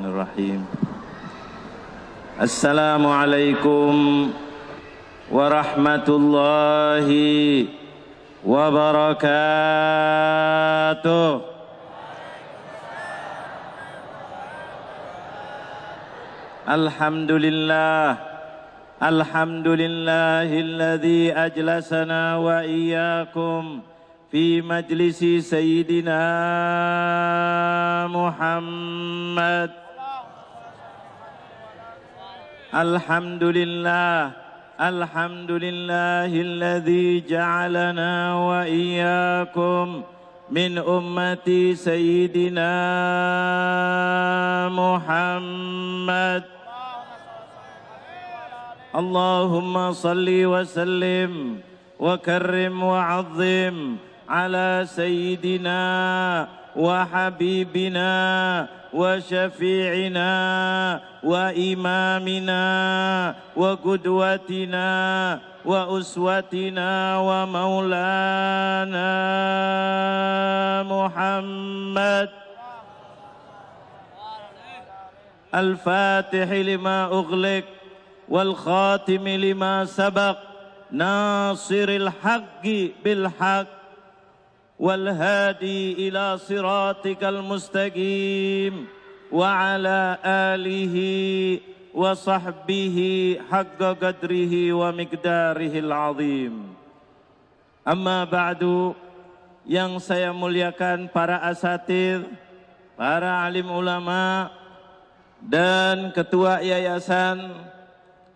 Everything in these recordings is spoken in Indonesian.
Bismillahirrahmanirrahim Assalamualaikum warahmatullahi wabarakatuh Alhamdulillah Alhamdulillahilladzi ajlasana wa iyyakum في مجلس سيدنا محمد الحمد لله الحمد لله الذي جعلنا وإياكم من أمة سيدنا محمد. اللهم صل وسلم وكرم وعظم على سيدنا وحبيبنا وشفيعنا وإمامنا وقدوتنا وأسوتنا ومولانا محمد. الفاتح لما أغلق والخاتم لما سبق ناصر الحق بالحق. والهادي إلى صراطك المستقيم وعلى آله وصحبه حق قدره ومقداره العظيم أما بعد yang saya muliakan para asatid, para alim ulama, dan ketua yayasan,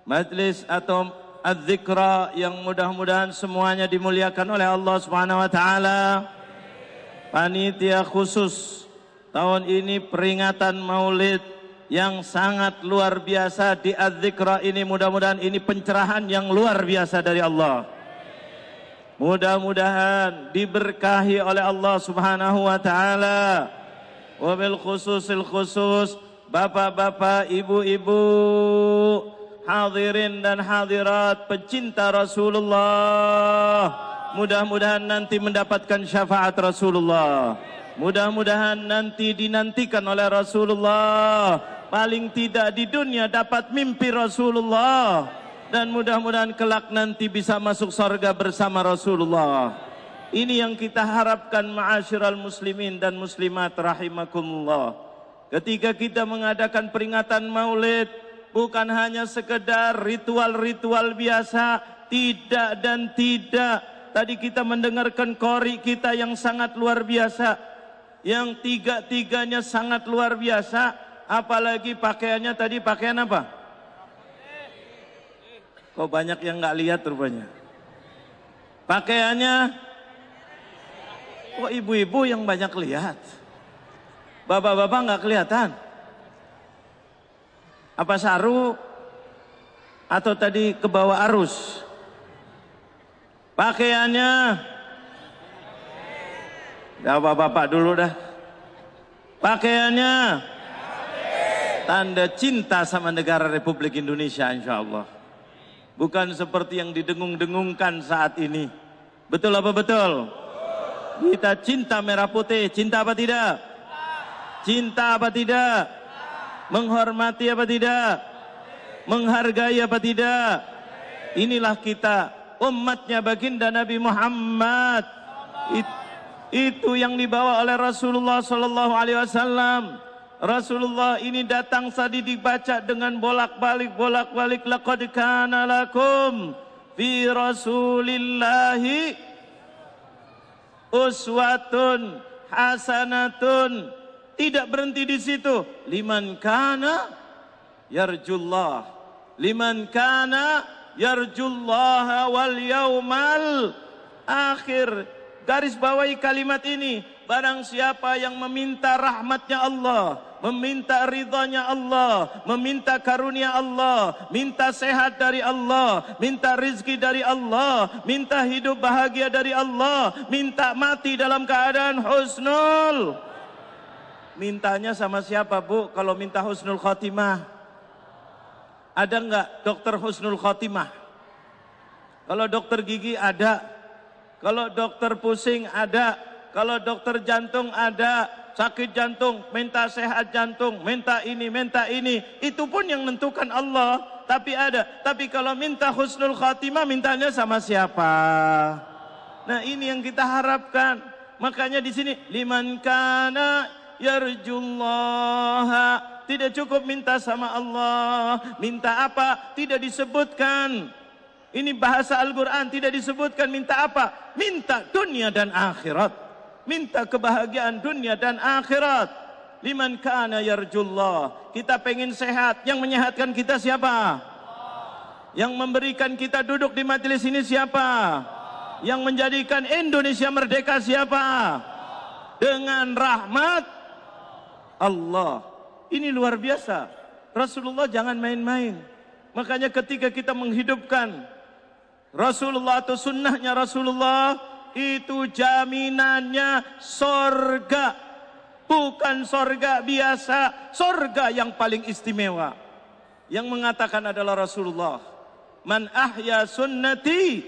majlis atau adzikra yang mudah-mudahan semuanya dimuliakan oleh Allah Subhanahu wa taala. Panitia khusus tahun ini peringatan Maulid yang sangat luar biasa di adzikra ini mudah-mudahan ini pencerahan yang luar biasa dari Allah. Mudah-mudahan diberkahi oleh Allah Subhanahu wa taala. Wabil khususil khusus bapak-bapak, ibu-ibu, hadirin dan hadirat pecinta Rasulullah. Mudah-mudahan nanti mendapatkan syafaat Rasulullah. Mudah-mudahan nanti dinantikan oleh Rasulullah. Paling tidak di dunia dapat mimpi Rasulullah. Dan mudah-mudahan kelak nanti bisa masuk surga bersama Rasulullah. Ini yang kita harapkan ma'asyiral muslimin dan muslimat rahimakumullah. Ketika kita mengadakan peringatan maulid, bukan hanya sekedar ritual-ritual biasa, tidak dan tidak. Tadi kita mendengarkan kori kita yang sangat luar biasa, yang tiga-tiganya sangat luar biasa, apalagi pakaiannya tadi pakaian apa? Kok banyak yang nggak lihat rupanya? Pakaiannya, kok ibu-ibu yang banyak lihat? Bapak-bapak nggak kelihatan? Apa saru atau tadi ke bawah arus? Pakaiannya Bapak-bapak dulu dah. Pakaiannya tanda cinta sama negara Republik Indonesia insya Allah. Bukan seperti yang didengung-dengungkan saat ini. Betul apa betul? Kita cinta merah putih, cinta apa tidak? Cinta apa tidak? Menghormati apa tidak? Menghargai apa tidak? Inilah kita umatnya baginda Nabi Muhammad. It, itu yang dibawa oleh Rasulullah sallallahu alaihi wasallam. Rasulullah ini datang tadi dibaca dengan bolak-balik bolak-balik laqad kana lakum fi rasulillahi uswatun hasanatun tidak berhenti di situ liman kana yarjullah liman kana yarjullah wal yaumal akhir garis bawahi kalimat ini barang siapa yang meminta rahmatnya Allah meminta ridhanya Allah, meminta karunia Allah, minta sehat dari Allah, minta rizki dari Allah, minta hidup bahagia dari Allah, minta mati dalam keadaan husnul. Mintanya sama siapa bu kalau minta husnul khotimah? Ada enggak dokter husnul khotimah? Kalau dokter gigi ada, kalau dokter pusing ada, kalau dokter jantung ada, sakit jantung, minta sehat jantung, minta ini, minta ini. Itu pun yang menentukan Allah. Tapi ada. Tapi kalau minta husnul khatimah, mintanya sama siapa? Nah ini yang kita harapkan. Makanya di sini liman kana yarjullaha tidak cukup minta sama Allah. Minta apa? Tidak disebutkan. Ini bahasa Al-Quran tidak disebutkan minta apa? Minta dunia dan akhirat minta kebahagiaan dunia dan akhirat. Liman kana yarjullah. Kita pengen sehat. Yang menyehatkan kita siapa? Yang memberikan kita duduk di majelis ini siapa? Yang menjadikan Indonesia merdeka siapa? Dengan rahmat Allah. Ini luar biasa. Rasulullah jangan main-main. Makanya ketika kita menghidupkan Rasulullah atau sunnahnya Rasulullah itu jaminannya sorga. Bukan sorga biasa, sorga yang paling istimewa. Yang mengatakan adalah Rasulullah. Man ahya sunnati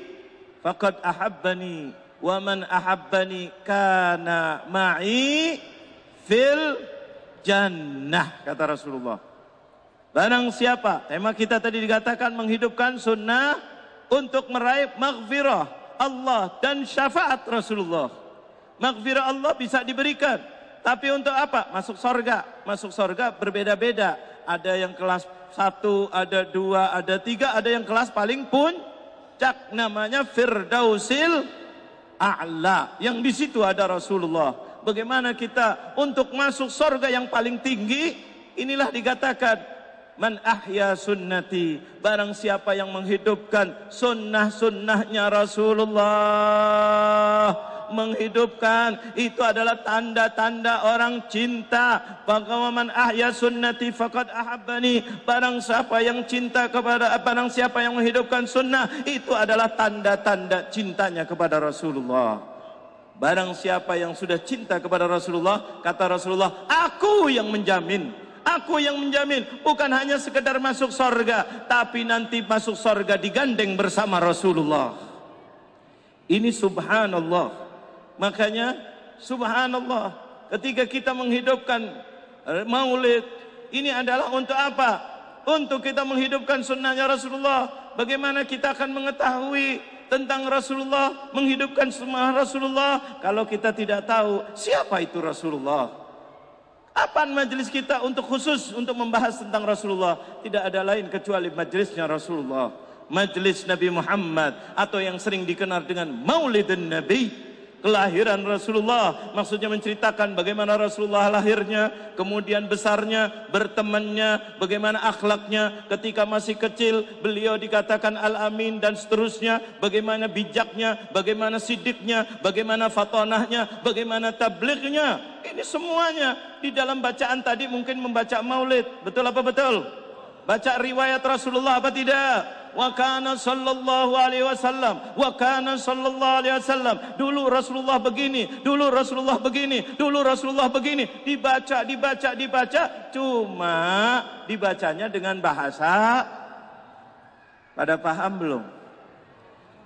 faqad ahabbani wa man ahabbani kana ma'i fil jannah kata Rasulullah. Barang siapa, tema kita tadi dikatakan menghidupkan sunnah untuk meraih maghfirah Allah dan syafaat Rasulullah. Maghfirah Allah bisa diberikan. Tapi untuk apa? Masuk sorga. Masuk sorga berbeda-beda. Ada yang kelas satu, ada dua, ada tiga, ada yang kelas paling pun cak namanya Firdausil A'la. Yang di situ ada Rasulullah. Bagaimana kita untuk masuk sorga yang paling tinggi? Inilah dikatakan Man ahya sunnati. Barang siapa yang menghidupkan Sunnah-sunnahnya Rasulullah Menghidupkan Itu adalah tanda-tanda orang cinta. Man ahya sunnati Fakat ahabbani. Barang siapa yang cinta kepada Barang siapa yang menghidupkan sunnah Itu adalah tanda-tanda cintanya kepada Rasulullah Barang siapa yang sudah cinta kepada Rasulullah Kata Rasulullah Aku yang menjamin Aku yang menjamin bukan hanya sekedar masuk sorga, tapi nanti masuk sorga digandeng bersama Rasulullah. Ini subhanallah. Makanya subhanallah ketika kita menghidupkan maulid ini adalah untuk apa? Untuk kita menghidupkan sunnahnya Rasulullah. Bagaimana kita akan mengetahui tentang Rasulullah, menghidupkan sunnah Rasulullah kalau kita tidak tahu siapa itu Rasulullah. Apa majelis kita untuk khusus untuk membahas tentang Rasulullah? Tidak ada lain kecuali majelisnya Rasulullah. Majelis Nabi Muhammad atau yang sering dikenal dengan Maulidun Nabi kelahiran Rasulullah. Maksudnya menceritakan bagaimana Rasulullah lahirnya kemudian besarnya bertemannya bagaimana akhlaknya. Ketika masih kecil beliau dikatakan al-amin dan seterusnya. Bagaimana bijaknya bagaimana sidiknya bagaimana fatonahnya bagaimana tablighnya ini semuanya di dalam bacaan tadi mungkin membaca maulid. Betul apa betul baca riwayat Rasulullah apa tidak? Wa kana sallallahu alaihi wasallam. Wa kana sallallahu alaihi wasallam. Dulu Rasulullah begini dulu Rasulullah begini dulu Rasulullah begini. Dibaca dibaca dibaca. Cuma dibacanya dengan bahasa. Pada paham belum?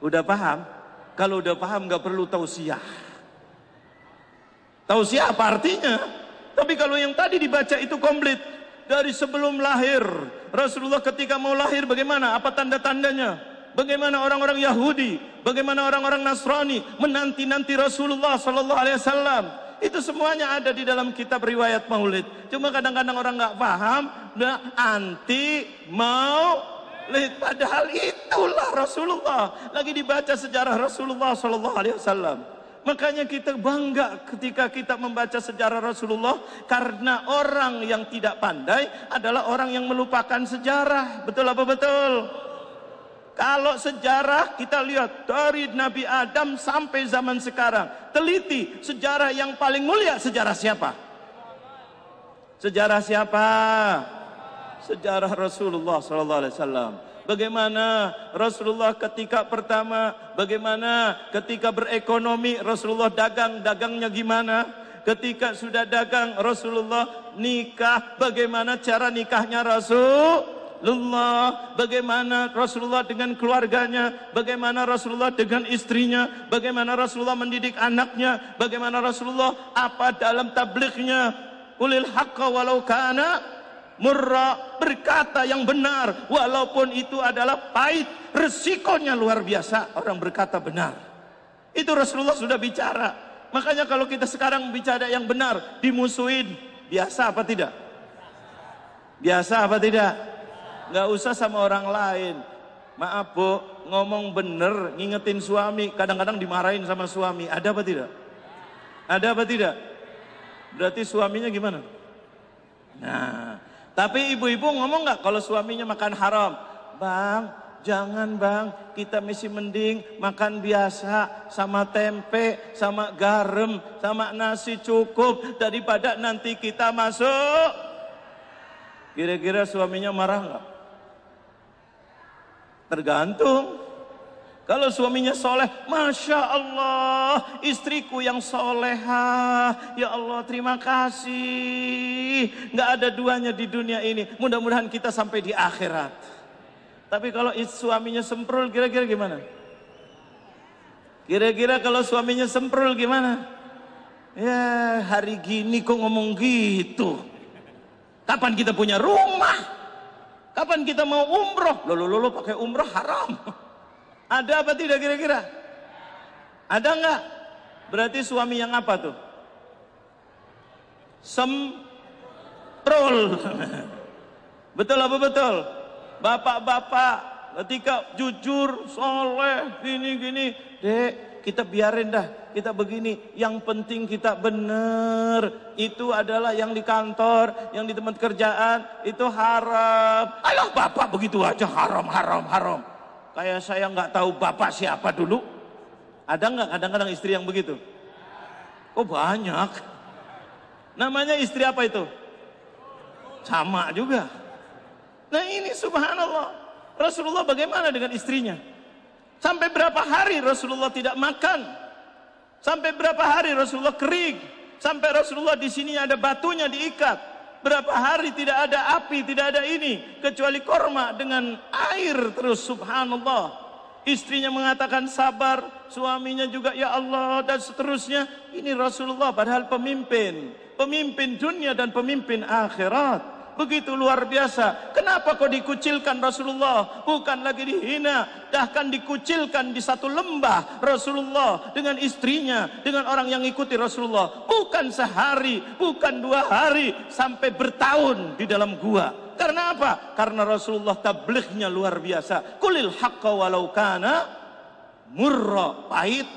Udah paham? Kalau udah paham nggak perlu tausiah. Tausiah apa artinya? Tapi kalau yang tadi dibaca itu komplit dari sebelum lahir. Rasulullah ketika mau lahir bagaimana? Apa tanda-tandanya? Bagaimana orang-orang Yahudi, bagaimana orang-orang Nasrani menanti-nanti Rasulullah sallallahu alaihi wasallam. Itu semuanya ada di dalam kitab riwayat Maulid. Cuma kadang-kadang orang nggak paham, nah, anti maulid padahal itulah Rasulullah. Lagi dibaca sejarah Rasulullah sallallahu alaihi wasallam. Makanya kita bangga ketika kita membaca sejarah Rasulullah karena orang yang tidak pandai adalah orang yang melupakan sejarah. Betul apa betul? Kalau sejarah kita lihat dari Nabi Adam sampai zaman sekarang, teliti sejarah yang paling mulia sejarah siapa? Sejarah siapa? Sejarah Rasulullah sallallahu alaihi wasallam. Bagaimana Rasulullah ketika pertama, bagaimana ketika berekonomi Rasulullah dagang, dagangnya gimana? Ketika sudah dagang Rasulullah nikah, bagaimana cara nikahnya Rasul? Rasulullah, bagaimana Rasulullah dengan keluarganya, bagaimana Rasulullah dengan istrinya, bagaimana Rasulullah mendidik anaknya, bagaimana Rasulullah apa dalam tablighnya. Ulil haqqa walau kana murra berkata yang benar. Walaupun itu adalah pahit resikonya luar biasa. Orang berkata benar. Itu Rasulullah sudah bicara. Makanya kalau kita sekarang bicara yang benar dimusuhin. Biasa apa tidak? Biasa apa tidak? Nggak usah sama orang lain. Maaf bu. Ngomong bener ngingetin suami kadang-kadang dimarahin sama suami. Ada apa tidak? Ada apa tidak? Berarti suaminya gimana? Nah tapi ibu-ibu ngomong nggak kalau suaminya makan haram? Bang jangan bang. Kita mesti mending makan biasa sama tempe sama garam sama nasi cukup daripada nanti kita masuk. Kira-kira suaminya marah nggak? Tergantung. Kalau suaminya soleh, Masya Allah, istriku yang soleha. Ya Allah, terima kasih. Nggak ada duanya di dunia ini. Mudah-mudahan kita sampai di akhirat. Tapi kalau suaminya semprul, kira-kira gimana? Kira-kira kalau suaminya semprul gimana? Ya, hari gini kok ngomong gitu. Kapan kita punya rumah? Kapan kita mau umroh? Lalu lalu pakai umroh haram. Ada apa tidak kira-kira? Ada nggak? Berarti suami yang apa tuh? Semprol. betul apa betul? Bapak-bapak ketika jujur, soleh, gini-gini. Dek, kita biarin dah kita begini, yang penting kita benar. Itu adalah yang di kantor, yang di tempat kerjaan, itu haram. Ayo bapak begitu aja haram, haram, haram. Kayak saya nggak tahu bapak siapa dulu. Ada nggak kadang-kadang istri yang begitu? Oh banyak. Namanya istri apa itu? Sama juga. Nah ini subhanallah. Rasulullah bagaimana dengan istrinya? Sampai berapa hari Rasulullah tidak makan? Sampai berapa hari Rasulullah kering? Sampai Rasulullah di sini ada batunya diikat. Berapa hari tidak ada api, tidak ada ini kecuali korma dengan air terus subhanallah. Istrinya mengatakan sabar, suaminya juga ya Allah dan seterusnya. Ini Rasulullah padahal pemimpin, pemimpin dunia dan pemimpin akhirat. Begitu luar biasa. Kenapa kau dikucilkan Rasulullah? Bukan lagi dihina. Bahkan dikucilkan di satu lembah Rasulullah dengan istrinya. Dengan orang yang ikuti Rasulullah. Bukan sehari, bukan dua hari. Sampai bertahun di dalam gua. Karena apa? Karena Rasulullah tablighnya luar biasa. Kulil haqqa walau kana murra. Pahit.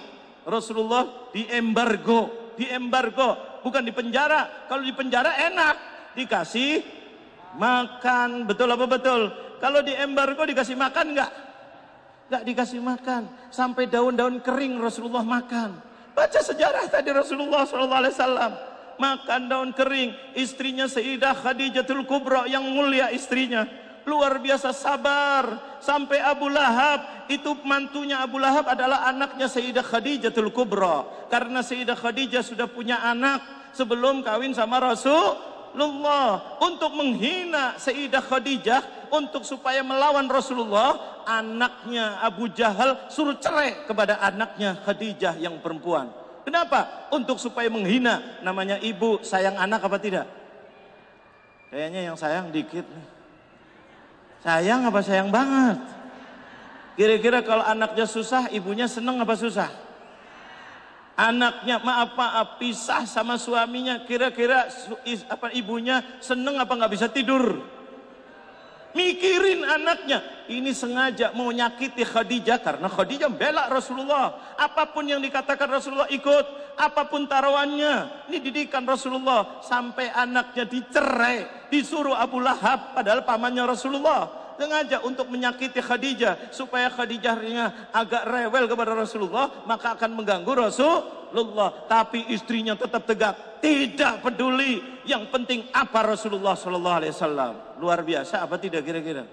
Rasulullah di embargo. Di embargo. Bukan di penjara. Kalau di penjara enak. Dikasih makan. Betul apa betul? Kalau di embargo dikasih makan enggak enggak dikasih makan. Sampai daun-daun kering Rasulullah makan. Baca sejarah tadi Rasulullah SAW makan daun kering. Istrinya Sayyidah Khadijatul Kubra yang mulia istrinya. Luar biasa sabar. Sampai Abu Lahab. Itu mantunya Abu Lahab adalah anaknya Sayyidah Khadijatul Kubra. Karena Sayyidah Khadijah sudah punya anak sebelum kawin sama Rasul Rasulullah untuk menghina Sayyidah Khadijah untuk supaya melawan Rasulullah anaknya Abu Jahal suruh cerai kepada anaknya Khadijah yang perempuan kenapa? untuk supaya menghina namanya ibu sayang anak apa tidak? kayaknya yang sayang dikit sayang apa sayang banget kira-kira kalau anaknya susah ibunya seneng apa susah? Anaknya maaf maaf pisah sama suaminya kira-kira apa ibunya seneng apa nggak bisa tidur? Mikirin anaknya. Ini sengaja mau nyakiti Khadijah karena Khadijah bela Rasulullah. Apa pun yang dikatakan Rasulullah ikut. Apa pun taruhannya ini didikan Rasulullah. Sampai anaknya dicerai disuruh Abu Lahab padahal pamannya Rasulullah sengaja untuk menyakiti Khadijah supaya Khadijahnya agak rewel kepada Rasulullah maka akan mengganggu Rasulullah. Tapi istrinya tetap tegak tidak peduli. Yang penting apa Rasulullah Shallallahu Alaihi Wasallam. Luar biasa apa tidak kira-kira?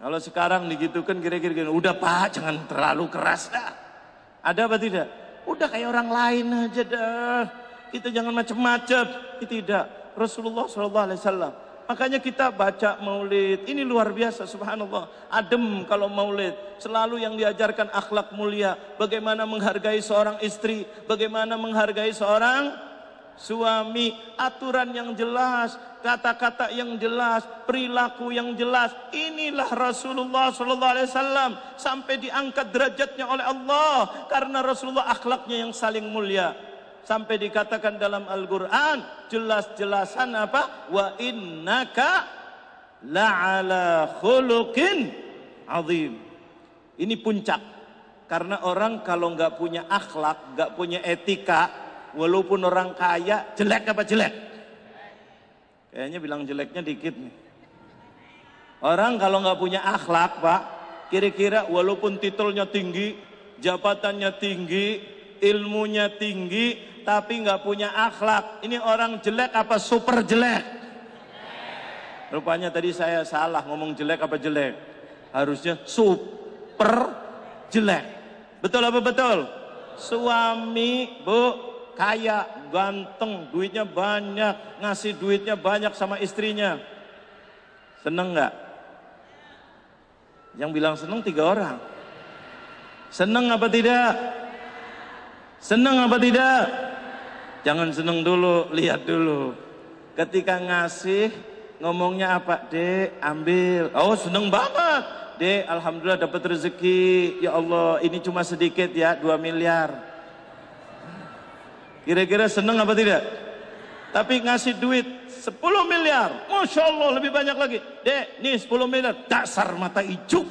Kalau sekarang digitukan kira-kira udah pak jangan terlalu keras dah. Ada apa tidak? Udah kayak orang lain aja dah. Kita jangan macam-macam tidak. Rasulullah Shallallahu Alaihi Wasallam Makanya kita baca maulid. Ini luar biasa subhanallah. Adem kalau maulid. Selalu yang diajarkan akhlak mulia. Bagaimana menghargai seorang istri. Bagaimana menghargai seorang suami. Aturan yang jelas. Kata-kata yang jelas. Perilaku yang jelas. Inilah Rasulullah SAW. Sampai diangkat derajatnya oleh Allah. Karena Rasulullah akhlaknya yang saling mulia sampai dikatakan dalam Al-Qur'an jelas-jelasan apa? Wa innaka la'ala khuluqin azim. Ini puncak. Karena orang kalau nggak punya akhlak nggak punya etika walaupun orang kaya jelek apa jelek? Kayaknya bilang jeleknya dikit nih. Orang kalau nggak punya akhlak pak kira-kira walaupun titelnya tinggi jabatannya tinggi ilmunya tinggi tapi nggak punya akhlak. Ini orang jelek apa super jelek? Rupanya tadi saya salah ngomong jelek apa jelek. Harusnya super jelek. Betul apa betul? Suami, bu, kaya, ganteng, duitnya banyak, ngasih duitnya banyak sama istrinya. Seneng nggak? Yang bilang seneng tiga orang. Seneng apa tidak? Seneng apa tidak? Jangan seneng dulu, lihat dulu. Ketika ngasih, ngomongnya apa? Dek, ambil. Oh, seneng banget. Dek, Alhamdulillah dapat rezeki. Ya Allah, ini cuma sedikit ya, 2 miliar. Kira-kira seneng apa tidak? Tapi ngasih duit 10 miliar. Masya Allah, lebih banyak lagi. Dek, nih 10 miliar. Dasar mata hijau.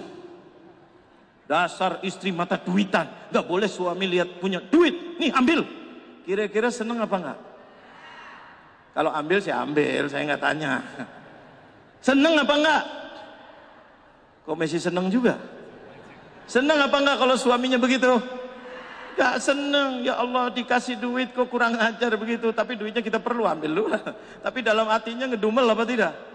Dasar istri mata duitan. Gak boleh suami lihat punya duit. Nih ambil. Kira-kira seneng apa enggak? Kalau ambil sih ambil, saya nggak tanya. Seneng apa enggak? Kok masih seneng juga? Seneng apa enggak kalau suaminya begitu? Gak seneng, ya Allah dikasih duit kok kurang ajar begitu. Tapi duitnya kita perlu ambil dulu Tapi dalam hatinya ngedumel apa tidak?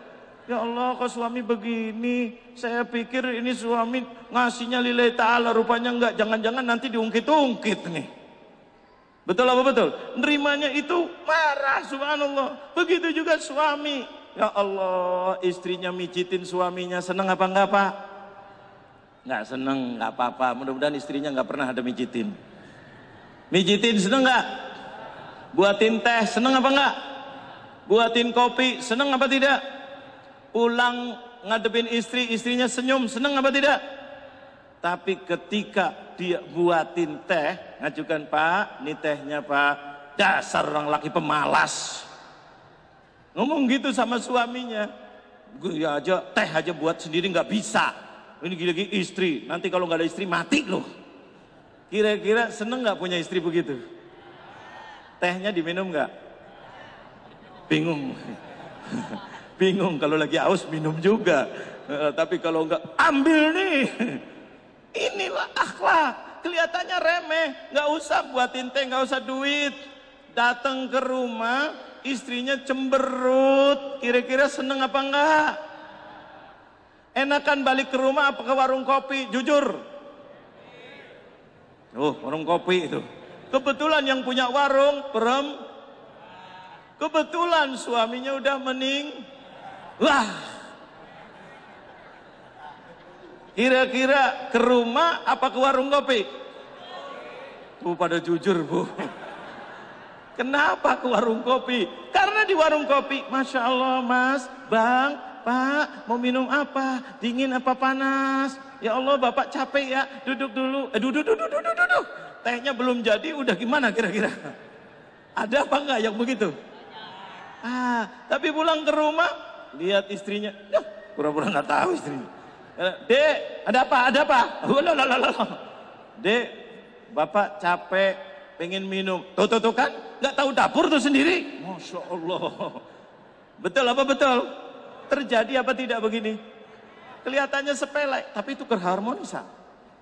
Ya Allah kok suami begini, saya pikir ini suami ngasihnya lillahi ta'ala, rupanya enggak. Jangan-jangan nanti diungkit-ungkit nih. Betul apa betul? Nerimanya itu marah subhanallah. Begitu juga suami. Ya Allah, istrinya mijitin suaminya senang apa enggak pak? Enggak senang, enggak apa-apa. Mudah-mudahan istrinya enggak pernah ada mijitin. Mijitin senang enggak? Buatin teh senang apa enggak? Buatin kopi senang apa tidak? Pulang ngadepin istri, istrinya senyum senang apa tidak? Tapi ketika dia buatin teh, ngajukan Pak, ini tehnya Pak, dasar orang laki pemalas. Ngomong gitu sama suaminya, gue ya aja teh aja buat sendiri nggak bisa. Ini gila-gila istri, nanti kalau nggak ada istri mati loh. Kira-kira seneng nggak punya istri begitu? Tehnya diminum nggak? Bingung. Bingung kalau lagi aus minum juga. Eh, tapi kalau nggak ambil nih. Inilah akhlak. Kelihatannya remeh, nggak usah buatin teh, nggak usah duit. Datang ke rumah, istrinya cemberut. Kira-kira seneng apa enggak? Enakan balik ke rumah apa ke warung kopi? Jujur. Oh, warung kopi itu. Kebetulan yang punya warung, perem. Kebetulan suaminya udah mening. Wah, Kira-kira ke rumah apa ke warung kopi? Tuh pada jujur bu. Kenapa ke warung kopi? Karena di warung kopi, Masya Allah mas, bang, pak, mau minum apa? Dingin apa panas? Ya Allah bapak capek ya, duduk dulu. Eh duduk, duduk, duduk, duduk. Tehnya belum jadi, udah gimana kira-kira? Ada apa enggak yang begitu? Ah, tapi pulang ke rumah, lihat istrinya, pura-pura nggak tahu istrinya. Eh, dek, ada apa? Ada apa? Dek, bapak capek, pengen minum. Tuh, tuh, tuh kan? Gak tahu dapur tuh sendiri. Masya Allah. Betul apa betul? Terjadi apa tidak begini? Kelihatannya sepele, tapi itu keharmonisan.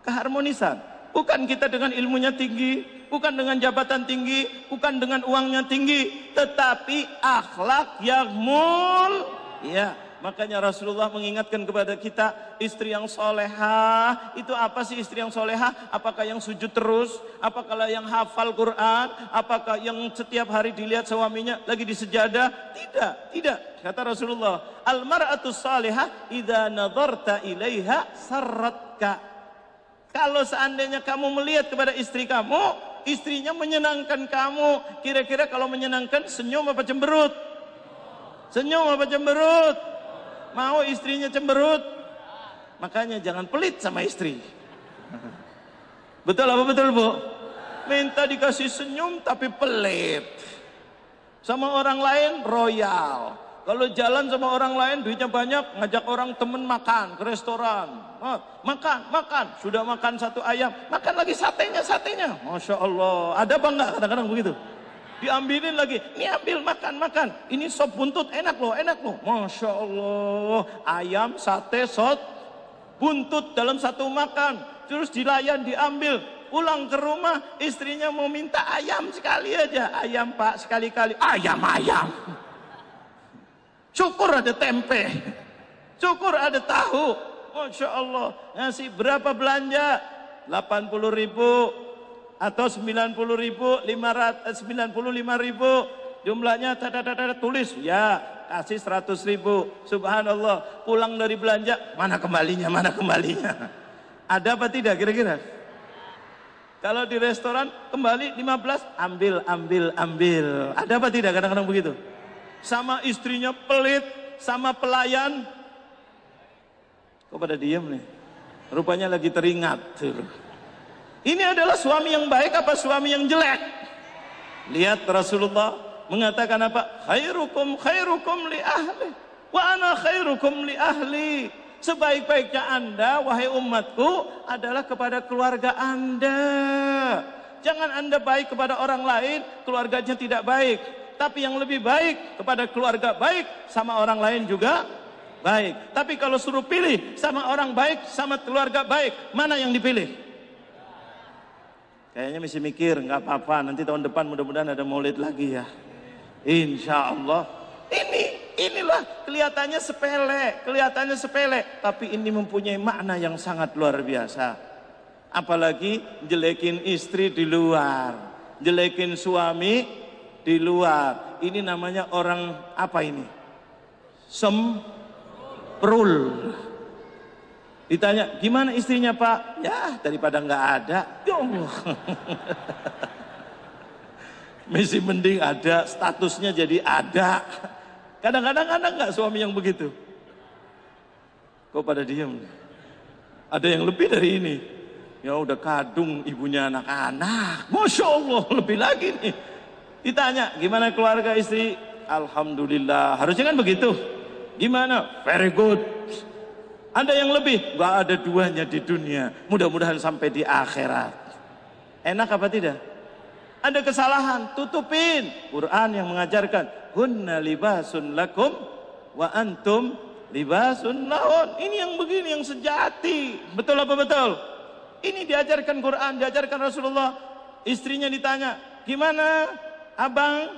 Keharmonisan. Bukan kita dengan ilmunya tinggi, bukan dengan jabatan tinggi, bukan dengan uangnya tinggi, tetapi akhlak yang mul, ya, Makanya Rasulullah mengingatkan kepada kita, istri yang solehah, itu apa sih istri yang solehah? Apakah yang sujud terus? Apakah yang hafal Quran? Apakah yang setiap hari dilihat suaminya lagi di sejadah? Tidak, tidak. Kata Rasulullah, Al-mar'atu salihah, idha nadharta ilaiha sarratka. Kalau seandainya kamu melihat kepada istri kamu, istrinya menyenangkan kamu. Kira-kira kalau menyenangkan, senyum apa cemberut? Senyum apa cemberut? Mau istrinya cemberut? Makanya jangan pelit sama istri. Betul apa betul bu? Minta dikasih senyum tapi pelit. Sama orang lain royal. Kalau jalan sama orang lain duitnya banyak, ngajak orang temen makan ke restoran. Makan, makan. Sudah makan satu ayam, makan lagi satenya, satenya. Masya Allah. Ada apa enggak kadang-kadang begitu? Diambilin lagi. Ini ambil makan makan. Ini sop buntut. Enak loh enak loh. Masya Allah. Ayam sate sop. Buntut dalam satu makan. Terus dilayan diambil. Pulang ke rumah istrinya mau minta ayam sekali aja. Ayam pak sekali-kali. Ayam ayam. Syukur ada tempe. Syukur ada tahu. Masya Allah. Ngasih berapa belanja? 80 ribu atau 90 ribu 500, 95 eh, jumlahnya tata tulis. Ya kasih 100 ribu. Subhanallah. Pulang dari belanja mana kembalinya mana kembalinya? Ada apa tidak kira-kira? Kalau di restoran kembali 15 ambil ambil ambil. Ada apa tidak kadang-kadang begitu? Sama istrinya pelit sama pelayan. Kok pada diam nih? Rupanya lagi teringat. tuh ini adalah suami yang baik apa suami yang jelek? Lihat Rasulullah mengatakan apa? Khairukum khairukum li ahli wa ana khairukum li ahli. Sebaik-baiknya Anda wahai umatku adalah kepada keluarga Anda. Jangan Anda baik kepada orang lain, keluarganya tidak baik. Tapi yang lebih baik kepada keluarga baik sama orang lain juga baik. Tapi kalau suruh pilih sama orang baik sama keluarga baik, mana yang dipilih? Kayaknya mesti mikir, nggak apa-apa. Nanti tahun depan mudah-mudahan ada maulid lagi ya. Insya Allah. Ini, inilah kelihatannya sepele, kelihatannya sepele, tapi ini mempunyai makna yang sangat luar biasa. Apalagi jelekin istri di luar, jelekin suami di luar. Ini namanya orang apa ini? Semprul. Ditanya, gimana istrinya pak? Ya daripada nggak ada. Ya. Mesti mending ada, statusnya jadi ada. Kadang-kadang ada nggak suami yang begitu? Kok pada diam? Ada yang lebih dari ini. Ya udah kadung ibunya anak-anak. Masya Allah, lebih lagi nih. Ditanya, gimana keluarga istri? Alhamdulillah. Harusnya kan begitu. Gimana? Very good. Ada yang lebih? Gak ada duanya di dunia. Mudah-mudahan sampai di akhirat. Enak apa tidak? Ada kesalahan, tutupin. Quran yang mengajarkan, Hunna libasun lakum wa antum libasun lahun. Ini yang begini, yang sejati. Betul apa betul? Ini diajarkan Quran, diajarkan Rasulullah. Istrinya ditanya, gimana abang?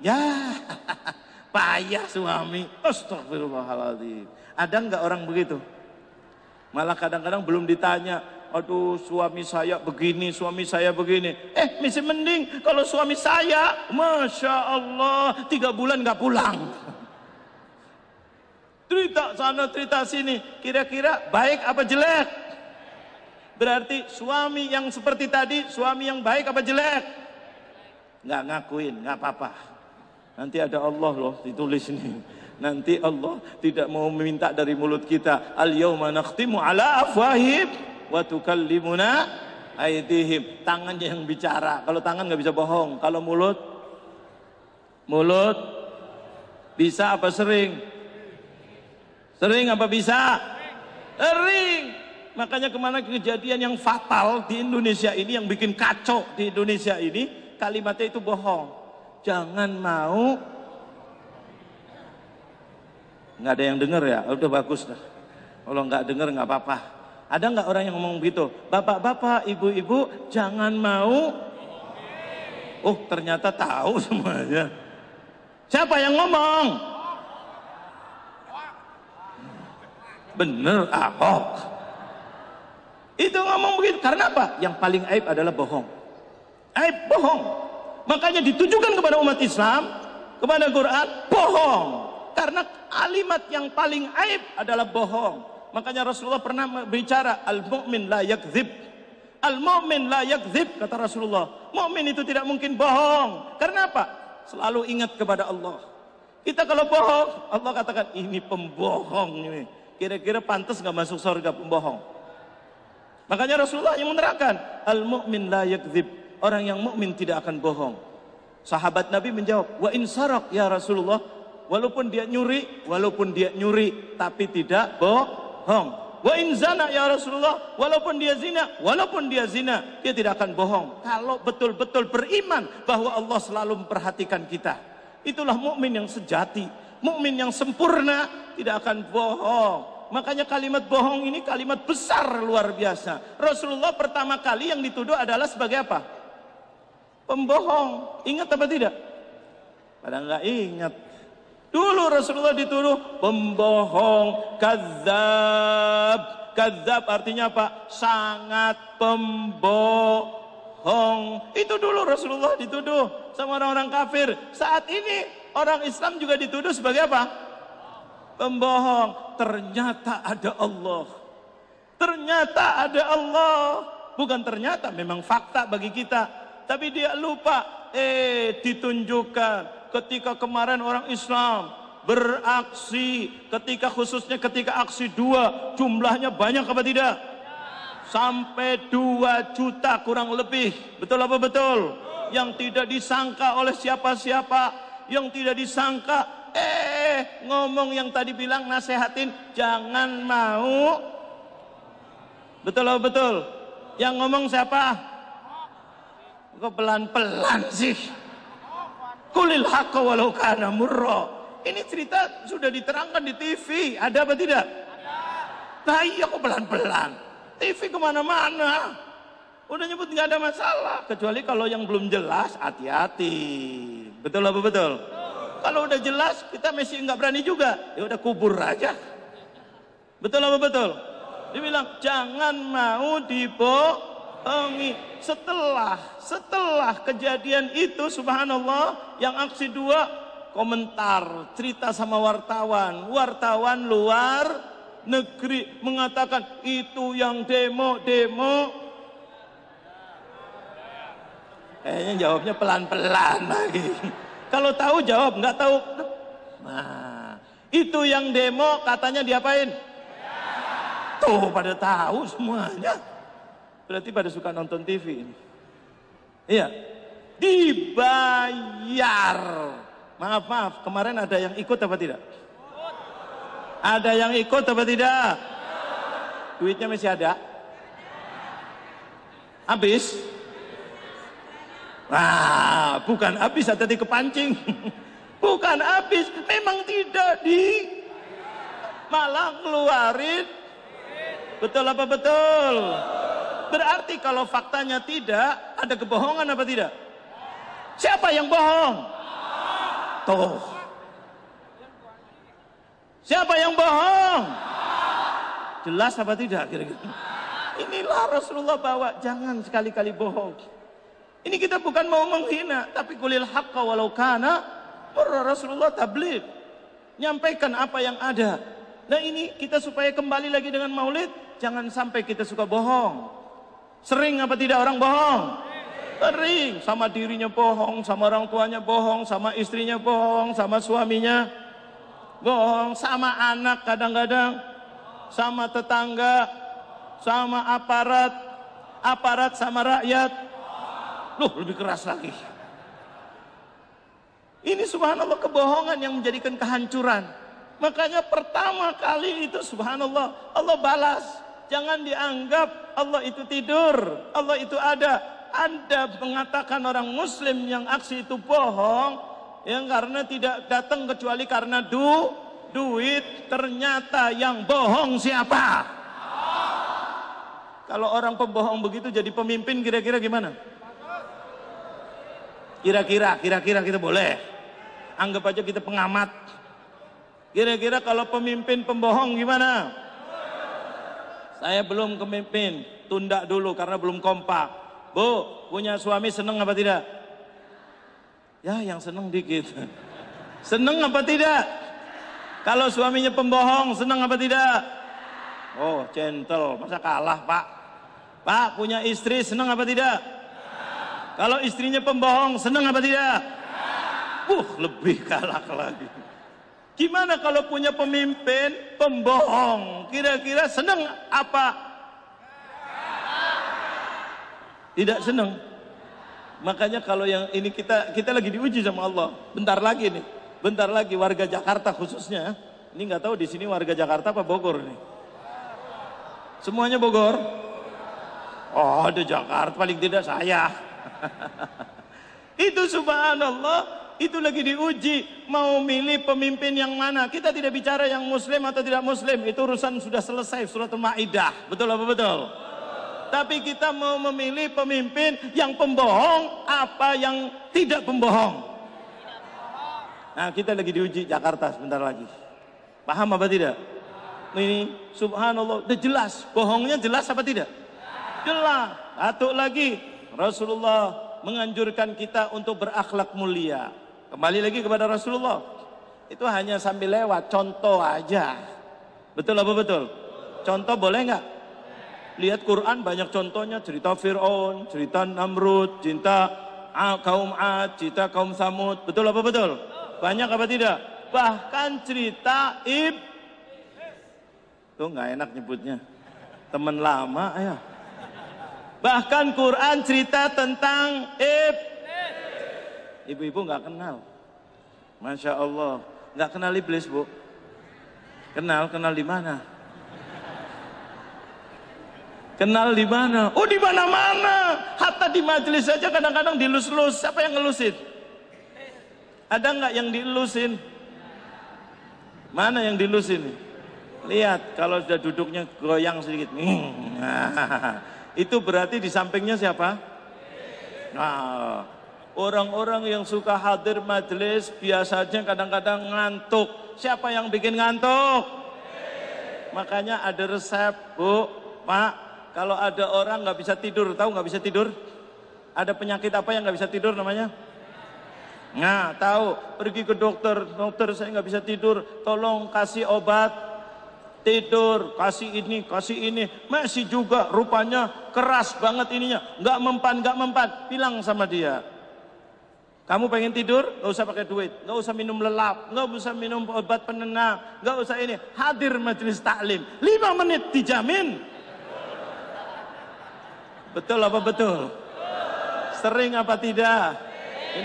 Ya, payah suami. Astagfirullahaladzim. Ada nggak orang begitu? Malah kadang-kadang belum ditanya, aduh suami saya begini, suami saya begini. Eh, mesti mending kalau suami saya, Masya Allah, tiga bulan nggak pulang. Cerita sana, cerita sini. Kira-kira baik apa jelek? Berarti suami yang seperti tadi, suami yang baik apa jelek? Nggak ngakuin, nggak apa-apa. Nanti ada Allah loh ditulis ini. Nanti Allah tidak mau meminta dari mulut kita. Al yauma nakhtimu ala afwahim wa tukallimuna aydihim. Tangannya yang bicara. Kalau tangan nggak bisa bohong. Kalau mulut mulut bisa apa sering? Sering apa bisa? Sering. Makanya ke mana kejadian yang fatal di Indonesia ini yang bikin kacau di Indonesia ini kalimatnya itu bohong. Jangan mau nggak ada yang dengar ya udah bagus dah kalau nggak dengar nggak apa-apa ada nggak orang yang ngomong begitu bapak-bapak ibu-ibu jangan mau oh ternyata tahu semuanya siapa yang ngomong Bener Ahok. Itu ngomong begitu. Karena apa? Yang paling aib adalah bohong. Aib bohong. Makanya ditujukan kepada umat Islam, kepada Quran, bohong. Karena alimat yang paling aib adalah bohong. Makanya Rasulullah pernah bicara al-mu'min la yakzib. Al-mu'min la yakzib kata Rasulullah. Mu'min itu tidak mungkin bohong. Karena apa? Selalu ingat kepada Allah. Kita kalau bohong, Allah katakan ini pembohong ini. Kira-kira pantas nggak masuk surga pembohong. Makanya Rasulullah yang menerangkan, al-mu'min la yakzib. Orang yang mukmin tidak akan bohong. Sahabat Nabi menjawab, "Wa in sarak ya Rasulullah." Walaupun dia nyuri, walaupun dia nyuri tapi tidak bohong. Wa in zina ya Rasulullah, walaupun dia zina, walaupun dia zina, dia tidak akan bohong. Kalau betul-betul beriman bahwa Allah selalu memperhatikan kita. Itulah mukmin yang sejati, mukmin yang sempurna, tidak akan bohong. Makanya kalimat bohong ini kalimat besar luar biasa. Rasulullah pertama kali yang dituduh adalah sebagai apa? Pembohong. Ingat apa tidak? Pada nggak ingat. Dulu Rasulullah dituduh pembohong, kadzab. Kadzab artinya apa? Sangat pembohong. Itu dulu Rasulullah dituduh sama orang-orang kafir. Saat ini orang Islam juga dituduh sebagai apa? Pembohong. Ternyata ada Allah. Ternyata ada Allah. Bukan ternyata, memang fakta bagi kita. Tapi dia lupa. Eh, ditunjukkan ketika kemarin orang Islam beraksi ketika khususnya ketika aksi dua jumlahnya banyak apa tidak? Sampai dua juta kurang lebih. Betul apa betul? Yang tidak disangka oleh siapa-siapa. Yang tidak disangka eh ngomong yang tadi bilang nasehatin jangan mau. Betul apa betul? Yang ngomong siapa? Kok pelan-pelan sih Kulil haqqa walau kana murra. Ini cerita sudah diterangkan di TV. Ada apa tidak? Ada. Nah iya kok pelan-pelan. TV ke mana-mana. Udah nyebut nggak ada masalah. Kecuali kalau yang belum jelas, hati-hati. Betul apa betul? Kalau udah jelas, kita masih nggak berani juga. Ya udah kubur aja. Betul apa betul? Dia bilang, jangan mau dibohongi setelah setelah kejadian itu subhanallah yang aksi dua komentar cerita sama wartawan. Wartawan luar negeri mengatakan itu yang demo demo. Kayaknya jawabnya pelan-pelan lagi. Kalau tahu jawab nggak tahu. Nah itu yang demo katanya diapain? Tuh pada tahu semuanya Berarti pada suka nonton TV ini. Iya. Dibayar. Maaf, maaf. Kemarin ada yang ikut apa tidak? Ada yang ikut apa tidak? Duitnya masih ada? Habis? Nah, bukan habis tadi kepancing. Bukan habis, memang tidak di malah keluarin. Betul apa betul? Berarti kalau faktanya tidak, ada kebohongan apa tidak? Siapa yang bohong? Tuh. Siapa yang bohong? Jelas apa tidak kira-kira? Inilah Rasulullah bawa, jangan sekali-kali bohong. Ini kita bukan mau menghina, tapi kulil haqqa walau kana Rasulullah tabligh. Nyampaikan apa yang ada. Nah ini kita supaya kembali lagi dengan maulid, jangan sampai kita suka bohong. Sering apa tidak orang bohong? Sering. Sama dirinya bohong, sama orang tuanya bohong, sama istrinya bohong, sama suaminya bohong, sama anak kadang-kadang, sama tetangga, sama aparat, aparat sama rakyat. Loh, lebih keras lagi. Ini subhanallah kebohongan yang menjadikan kehancuran. Makanya pertama kali itu subhanallah Allah balas Jangan dianggap Allah itu tidur, Allah itu ada. Anda mengatakan orang muslim yang aksi itu bohong, yang karena tidak datang kecuali karena du, duit, ternyata yang bohong siapa? Kalau orang pembohong begitu jadi pemimpin kira-kira gimana? Kira-kira, kira-kira kita boleh. Anggap aja kita pengamat. Kira-kira kalau pemimpin pembohong gimana? Saya belum kemimpin, tunda dulu karena belum kompak. Bu, punya suami seneng apa tidak? Ya, yang seneng dikit. Seneng apa tidak? Kalau suaminya pembohong, seneng apa tidak? Oh, gentle. Masa kalah, Pak? Pak, punya istri, seneng apa tidak? Kalau istrinya pembohong, seneng apa tidak? Uh, lebih galak lagi. Gimana kalau punya pemimpin pembohong? Kira-kira seneng apa? Tidak seneng. Makanya kalau yang ini kita kita lagi diuji sama Allah. Bentar lagi nih. Bentar lagi warga Jakarta khususnya. Ini nggak tahu di sini warga Jakarta apa Bogor nih. Semuanya Bogor. Oh, di Jakarta paling tidak saya. Itu subhanallah itu lagi diuji mau milih pemimpin yang mana. Kita tidak bicara yang muslim atau tidak muslim itu urusan sudah selesai surat Al-Maidah. Betul apa betul? Tapi kita mau memilih pemimpin yang pembohong apa yang tidak pembohong? Nah kita lagi diuji Jakarta sebentar lagi. Paham apa tidak? Ini subhanallah udah jelas. Bohongnya jelas apa tidak? Jelas. Satu lagi Rasulullah menganjurkan kita untuk berakhlak mulia Kembali lagi kepada Rasulullah. Itu hanya sambil lewat, contoh aja. Betul apa betul? Contoh boleh nggak? Lihat Quran banyak contohnya, cerita Fir'aun, cerita Namrud, cinta kaum Ad, cerita kaum Samud. Betul apa betul? Banyak apa tidak? Bahkan cerita Ib. Tuh nggak enak nyebutnya. Teman lama ya. Bahkan Quran cerita tentang Ib Ibu-ibu nggak kenal. Masya Allah. Nggak kenal iblis, Bu. Kenal, kenal di mana? Kenal di mana? Oh di mana-mana. Hatta di majelis saja kadang-kadang dilus-lus. Siapa yang ngelusin? Ada nggak yang dilusin? Mana yang dilusin? Lihat kalau sudah duduknya goyang sedikit. Nah, itu berarti di sampingnya siapa? Nah, Orang-orang yang suka hadir majelis biasanya kadang-kadang ngantuk. Siapa yang bikin ngantuk? Makanya ada resep, Bu, Pak. Kalau ada orang nggak bisa tidur, tahu nggak bisa tidur? Ada penyakit apa yang nggak bisa tidur namanya? Nah, tahu. Pergi ke dokter, dokter saya nggak bisa tidur, tolong kasih obat tidur, kasih ini, kasih ini, masih juga rupanya keras banget ininya, nggak mempan, nggak mempan, bilang sama dia, kamu pengen tidur? Gak usah pakai duit. Gak usah minum lelap. Gak usah minum obat penenang. Gak usah ini. Hadir majelis taklim. Lima menit dijamin. Betul apa betul? Sering apa tidak?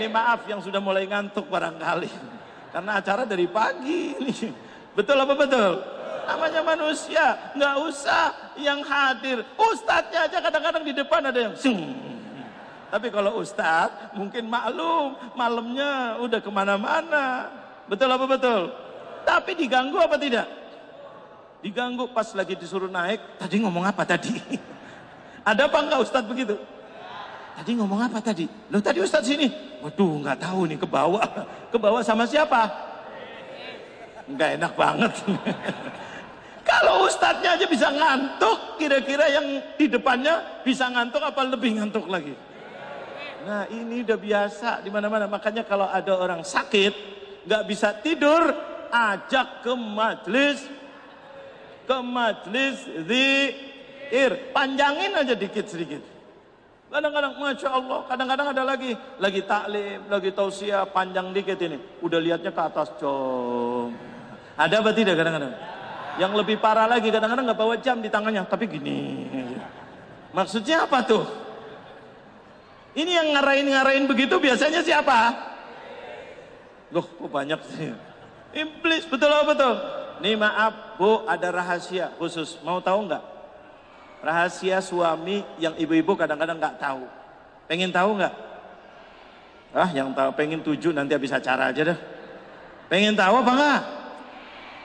Ini maaf yang sudah mulai ngantuk barangkali. Karena acara dari pagi ini. Betul apa betul? Namanya manusia. Gak usah yang hadir. Ustadznya aja kadang-kadang di depan ada yang sing tapi kalau ustadz mungkin maklum malamnya udah ke mana-mana. Betul apa betul? Tapi diganggu apa tidak? Diganggu pas lagi disuruh naik. Tadi ngomong apa tadi? Ada apa enggak ustadz begitu? Tadi ngomong apa tadi? Loh tadi ustadz sini. Waduh nggak tahu nih ke bawah. Ke bawah sama siapa? Enggak enak banget. Kalau ustadznya aja bisa ngantuk, kira-kira yang di depannya bisa ngantuk apa lebih ngantuk lagi? Nah ini udah biasa di mana-mana. Makanya kalau ada orang sakit, nggak bisa tidur, ajak ke majlis, ke majlis zikir. Panjangin aja dikit sedikit. Kadang-kadang Masya Allah, kadang-kadang ada lagi, lagi taklim, lagi tausiah, panjang dikit ini. Udah lihatnya ke atas, com. Ada apa tidak kadang-kadang? Yang lebih parah lagi, kadang-kadang nggak bawa jam di tangannya, tapi gini. Maksudnya apa tuh? Ini yang ngarain-ngarain begitu biasanya siapa? Loh, kok banyak sih? Iblis, betul apa betul? Nih maaf, Bu, ada rahasia khusus. Mau tahu nggak? Rahasia suami yang ibu-ibu kadang-kadang nggak tahu. Pengen tahu nggak? Ah, yang tahu pengen tujuh nanti habis acara aja dah. Pengen tahu apa nggak?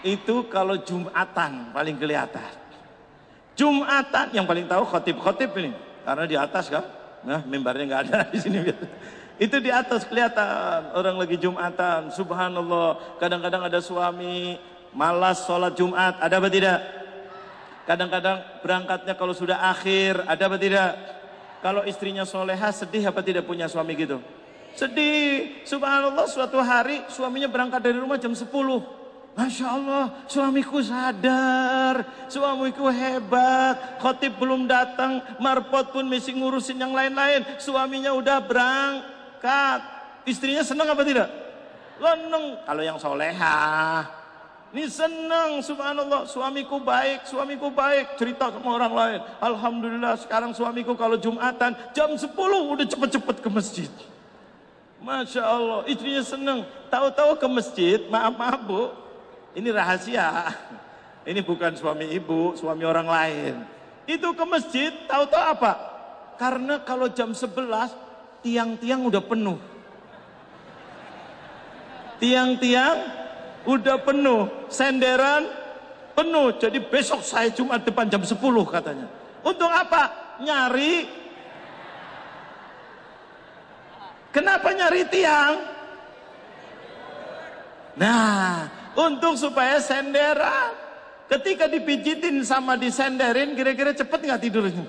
Itu kalau Jumatan paling kelihatan. Jumatan yang paling tahu khotib-khotib ini. Karena di atas kan. Nah, mimbarnya nggak ada di sini. Itu di atas kelihatan orang lagi Jumatan. Subhanallah. Kadang-kadang ada suami malas sholat Jumat. Ada apa tidak? Kadang-kadang berangkatnya kalau sudah akhir, ada apa tidak? Kalau istrinya soleha sedih apa tidak punya suami gitu? Sedih. Subhanallah suatu hari suaminya berangkat dari rumah jam 10. Masya Allah, suamiku sadar, suamiku hebat, khotib belum datang, marpot pun masih ngurusin yang lain-lain, suaminya udah berangkat. Istrinya senang apa tidak? Leneng. Kalau yang soleha, ini senang, subhanallah, suamiku baik, suamiku baik, cerita sama orang lain. Alhamdulillah sekarang suamiku kalau Jumatan jam 10 udah cepet-cepet ke masjid. Masya Allah, istrinya senang. Tahu-tahu ke masjid, maaf maaf bu, ini rahasia. Ini bukan suami ibu, suami orang lain. Itu ke masjid, tahu-tahu apa? Karena kalau jam 11, tiang-tiang udah penuh. Tiang-tiang udah penuh, senderan penuh. Jadi besok saya cuma depan jam 10 katanya. Untuk apa? Nyari. Kenapa nyari tiang? Nah, untuk supaya senderan. Ketika dipijitin sama disenderin, kira-kira cepet nggak tidurnya?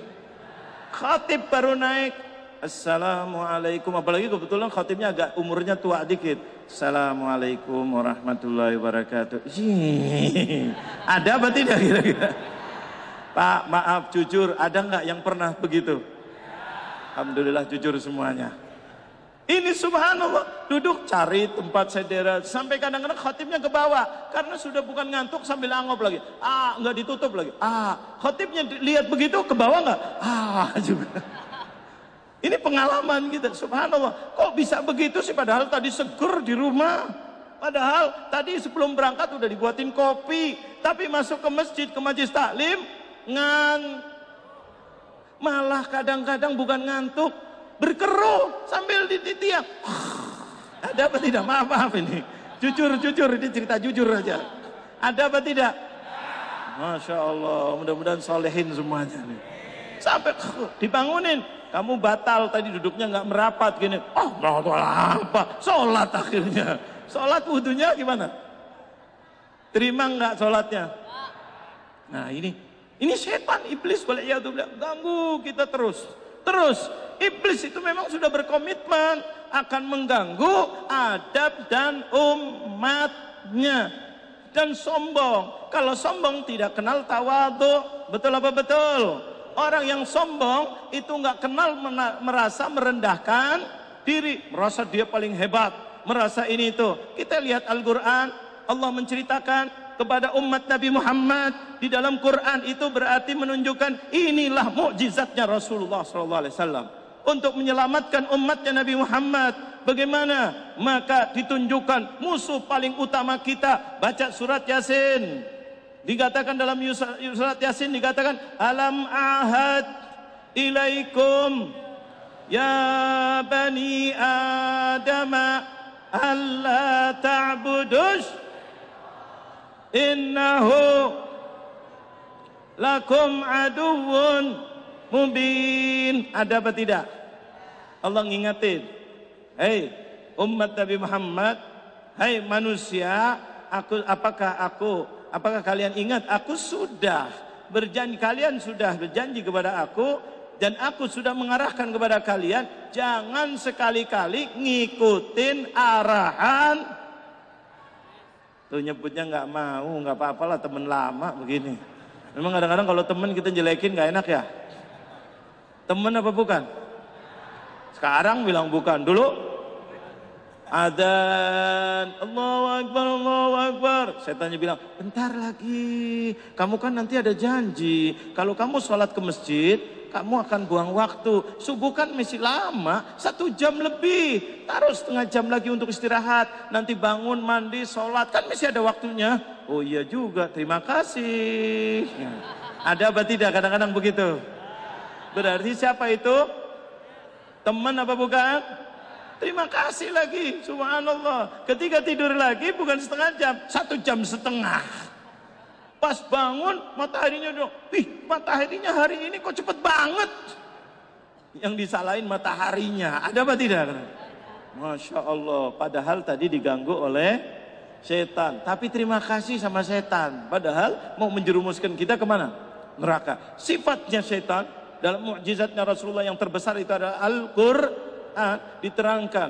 Khatib baru naik. Assalamualaikum. Apalagi kebetulan khatibnya agak umurnya tua dikit. Assalamualaikum warahmatullahi wabarakatuh. Ada apa tidak kira-kira? Pak, maaf jujur, ada nggak yang pernah begitu? Alhamdulillah jujur semuanya. Ini subhanallah, duduk cari tempat sedera sampai kadang-kadang khotibnya ke bawah karena sudah bukan ngantuk sambil angop lagi. Ah, nggak ditutup lagi. Ah, khotibnya lihat begitu ke bawah nggak? Ah, juga. Ini pengalaman kita, subhanallah. Kok bisa begitu sih padahal tadi seger di rumah. Padahal tadi sebelum berangkat udah dibuatin kopi, tapi masuk ke masjid, ke majlis taklim, ngan malah kadang-kadang bukan ngantuk, berkeruh sambil di, di. Ada apa tidak? Maaf, maaf ini. Jujur, jujur, ini cerita jujur aja. Ada apa tidak? Masya Allah, mudah-mudahan solehin semuanya nih. Sampai dibangunin, kamu batal tadi duduknya nggak merapat gini. Oh, batal apa? Sholat akhirnya. Sholat wudhunya gimana? Terima nggak sholatnya? Nah ini, ini setan iblis boleh ya ganggu kita terus, terus iblis itu memang sudah berkomitmen akan mengganggu adab dan umatnya dan sombong. Kalau sombong tidak kenal tawadu, betul apa betul? Orang yang sombong itu nggak kenal merasa merendahkan diri, merasa dia paling hebat, merasa ini itu. Kita lihat Al-Quran, Allah menceritakan kepada umat Nabi Muhammad di dalam Quran itu berarti menunjukkan inilah mukjizatnya Rasulullah SAW untuk menyelamatkan umatnya Nabi Muhammad. Bagaimana? Maka ditunjukkan musuh paling utama kita. Baca surat Yasin. Dikatakan dalam surat Yasin dikatakan alam ahad ilaikum ya bani adam alla ta'budus innahu lakum aduun mubin. Ada apa tidak? Allah ngingetin. Hei umat Nabi Muhammad, hei manusia, aku apakah aku, apakah kalian ingat aku sudah berjanji kalian sudah berjanji kepada aku dan aku sudah mengarahkan kepada kalian jangan sekali-kali ngikutin arahan tuh nyebutnya nggak mau nggak apa-apalah temen lama begini memang kadang-kadang kalau temen kita jelekin nggak enak ya Teman apa bukan? Sekarang bilang bukan. Dulu? Adan Allahu Akbar Allahu Akbar. Setannya bilang bentar lagi. Kamu kan nanti ada janji. Kalau kamu sholat ke masjid Kamu akan buang waktu. Subuh kan masih lama Satu jam lebih. Taruh setengah jam lagi untuk istirahat. Nanti bangun mandi sholat. Kan masih ada waktunya. Oh iya juga. Terima kasih. Ada apa tidak? Kadang-kadang begitu Berarti siapa itu? Teman apa bukan? Terima kasih lagi, subhanallah. Ketika tidur lagi bukan setengah jam, satu jam setengah. Pas bangun, mataharinya dong. Wih, mataharinya hari ini kok cepet banget. Yang disalahin mataharinya. Ada apa tidak? Masya Allah. Padahal tadi diganggu oleh setan. Tapi terima kasih sama setan. Padahal mau menjerumuskan kita ke mana? neraka. Sifatnya setan dalam mukjizatnya Rasulullah yang terbesar itu adalah Al-Qur'an diterangkan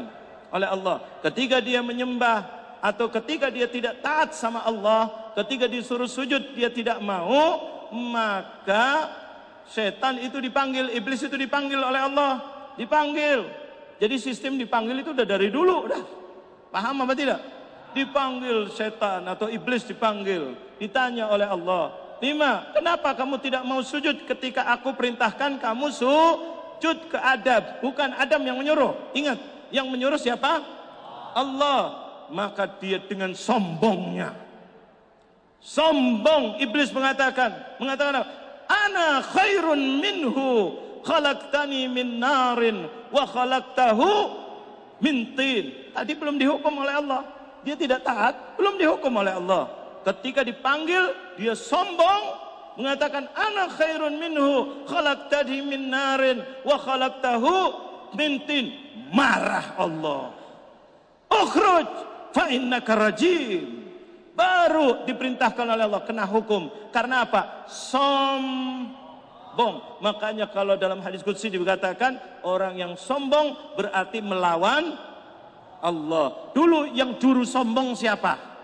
oleh Allah. Ketika dia menyembah atau ketika dia tidak taat sama Allah, ketika disuruh sujud dia tidak mau, maka setan itu dipanggil, iblis itu dipanggil oleh Allah, dipanggil. Jadi sistem dipanggil itu udah dari dulu, udah. Paham apa tidak? Dipanggil setan atau iblis dipanggil, ditanya oleh Allah, Lima, kenapa kamu tidak mau sujud ketika aku perintahkan kamu sujud ke adab? Bukan Adam yang menyuruh. Ingat, yang menyuruh siapa? Allah. Maka dia dengan sombongnya. Sombong iblis mengatakan, mengatakan apa? Ana khairun minhu khalaqtani min narin wa khalaqtahu min tin. Tadi belum dihukum oleh Allah. Dia tidak taat, belum dihukum oleh Allah ketika dipanggil dia sombong mengatakan anak khairun minhu khalaqtani min narin wa khalaqtahu min tin. Marah Allah. Ukhruj fa innaka rajim. Baru diperintahkan oleh Allah kena hukum. Karena apa? Sombong. Makanya kalau dalam hadis qudsi dikatakan orang yang sombong berarti melawan Allah. Dulu yang juru sombong siapa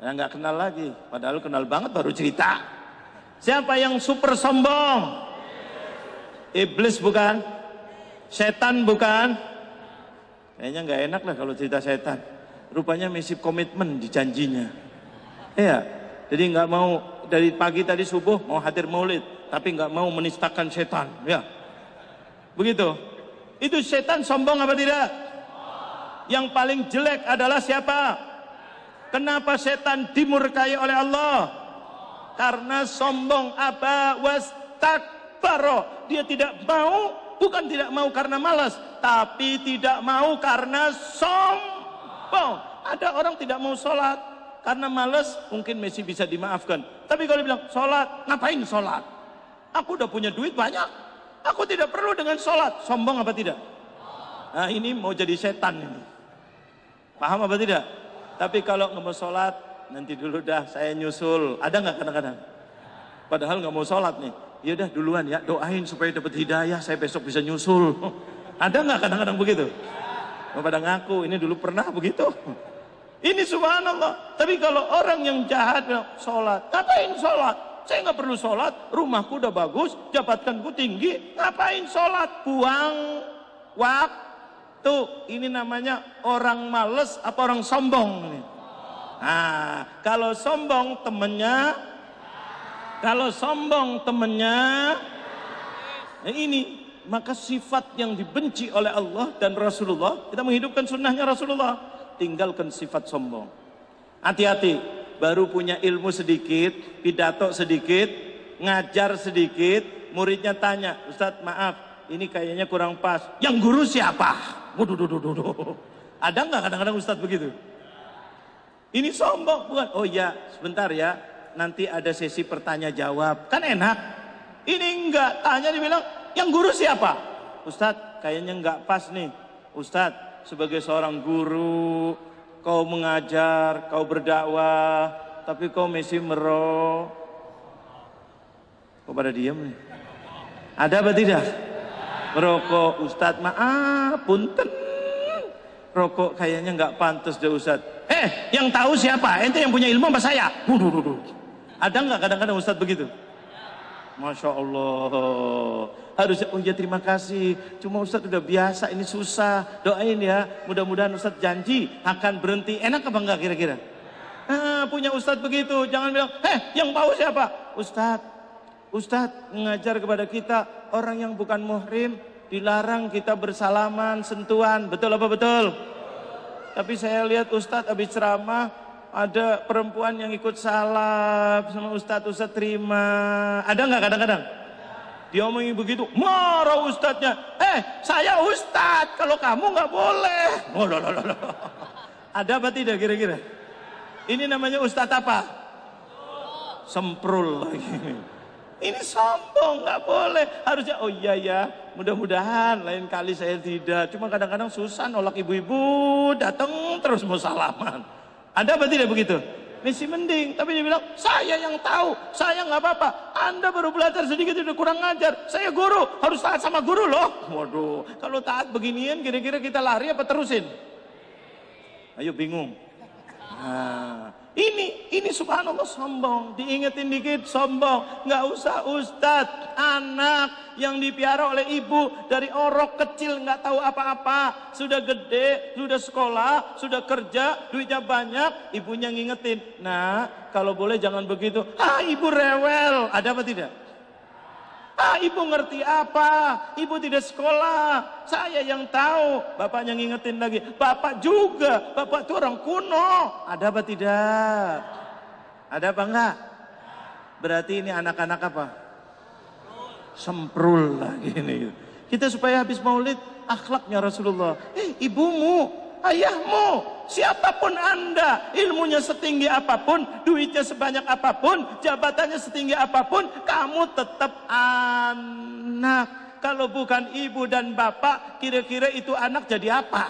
Ya nggak kenal lagi, padahal kenal banget baru cerita. Siapa yang super sombong? Iblis bukan? Setan bukan? Kayaknya nggak enak lah kalau cerita setan. Rupanya misi komitmen di janjinya. Iya, jadi nggak mau dari pagi tadi subuh mau hadir maulid, tapi nggak mau menistakan setan. Ya, begitu. Itu setan sombong apa tidak? Yang paling jelek adalah siapa? Kenapa setan dimurkai oleh Allah? Karena sombong apa wastakbaro. Dia tidak mau, bukan tidak mau karena malas, tapi tidak mau karena sombong. Ada orang tidak mau sholat karena malas, mungkin masih bisa dimaafkan. Tapi kalau bilang sholat, ngapain sholat? Aku udah punya duit banyak. Aku tidak perlu dengan sholat. Sombong apa tidak? Nah ini mau jadi setan ini. Paham apa tidak? Tapi kalau nggak mau sholat, nanti dulu dah saya nyusul. Ada nggak kadang-kadang? Padahal nggak mau sholat nih. Ya udah duluan ya, doain supaya dapat hidayah. Saya besok bisa nyusul. Ada nggak kadang-kadang begitu? Mau pada ngaku, ini dulu pernah begitu. Ini subhanallah. Tapi kalau orang yang jahat sholat, ngapain sholat? Saya nggak perlu sholat, rumahku udah bagus, jabatanku tinggi, ngapain sholat? Buang waktu Tuh, ini namanya orang males apa orang sombong? Nah, kalau sombong temennya, kalau sombong temennya, nah ini maka sifat yang dibenci oleh Allah dan Rasulullah, kita menghidupkan sunnahnya Rasulullah, tinggalkan sifat sombong. Hati-hati, baru punya ilmu sedikit, pidato sedikit, ngajar sedikit, muridnya tanya, Ustadz maaf, ini kayaknya kurang pas. Yang guru siapa? Waduh, duh, duh. Ada nggak kadang-kadang Ustadz begitu? Ini sombong, bukan? Oh iya, sebentar ya. Nanti ada sesi pertanya jawab. Kan enak. Ini enggak, tanya dibilang, yang guru siapa? Ustadz, kayaknya enggak pas nih. Ustadz, sebagai seorang guru, kau mengajar, kau berdakwah, tapi kau masih mero. Kok pada diam nih? Ada apa tidak? Rokok Ustadz maaf punten. Rokok kayaknya nggak pantas deh Ustadz. Eh yang tahu siapa? Ente yang punya ilmu apa saya? Ada nggak kadang-kadang Ustadz begitu? Masya Allah Harusnya oh ya terima kasih Cuma Ustadz udah biasa ini susah Doain ya mudah-mudahan Ustadz janji Akan berhenti Enak apa enggak kira-kira? Ah, punya Ustadz begitu Jangan bilang Eh yang tahu siapa? Ustadz Ustadz mengajar kepada kita orang yang bukan muhrim dilarang kita bersalaman, sentuhan. Betul apa betul? Tapi saya lihat Ustadz habis ceramah ada perempuan yang ikut salam sama Ustadz, Ustadz terima. Ada nggak kadang-kadang? Dia omongin begitu, marah Ustadznya. Eh, saya Ustadz, kalau kamu nggak boleh. Oh, loh. Ada apa tidak kira-kira? Ini namanya Ustadz apa? Semprul lagi. Ini sombong, nggak boleh. Harusnya, oh iya ya, mudah-mudahan lain kali saya tidak. Cuma kadang-kadang susah nolak ibu-ibu, datang terus mau salaman. Ada apa tidak begitu? Masih mending. Tapi dia bilang, saya yang tahu. Saya nggak apa-apa. Anda baru belajar sedikit udah kurang ngajar. Saya guru. Harus taat sama guru loh. Waduh. Kalau taat beginian kira-kira kita lari apa terusin? Ayo bingung. Nah, ini, ini subhanallah sombong. Diingetin dikit sombong. Nggak usah ustadz. Anak yang dipiara oleh ibu dari orok kecil nggak tahu apa-apa. Sudah gede, sudah sekolah, sudah kerja, duitnya banyak. Ibunya ngingetin. Nah, kalau boleh jangan begitu. Ah, ibu rewel. Ada apa tidak? Ah, ibu ngerti apa? Ibu tidak sekolah. Saya yang tahu. Bapaknya ngingetin lagi. Bapak juga. Bapak itu orang kuno. Ada apa tidak? Ada apa enggak? Berarti ini anak-anak apa? Semprul lagi ini. Kita supaya habis maulid akhlaknya Rasulullah. Eh, ibumu ayahmu, siapa pun anda, ilmunya setinggi apa pun, duitnya sebanyak apa pun, jabatannya setinggi apa pun, kamu tetap anak. Kalau bukan ibu dan bapak, kira-kira itu anak jadi apa?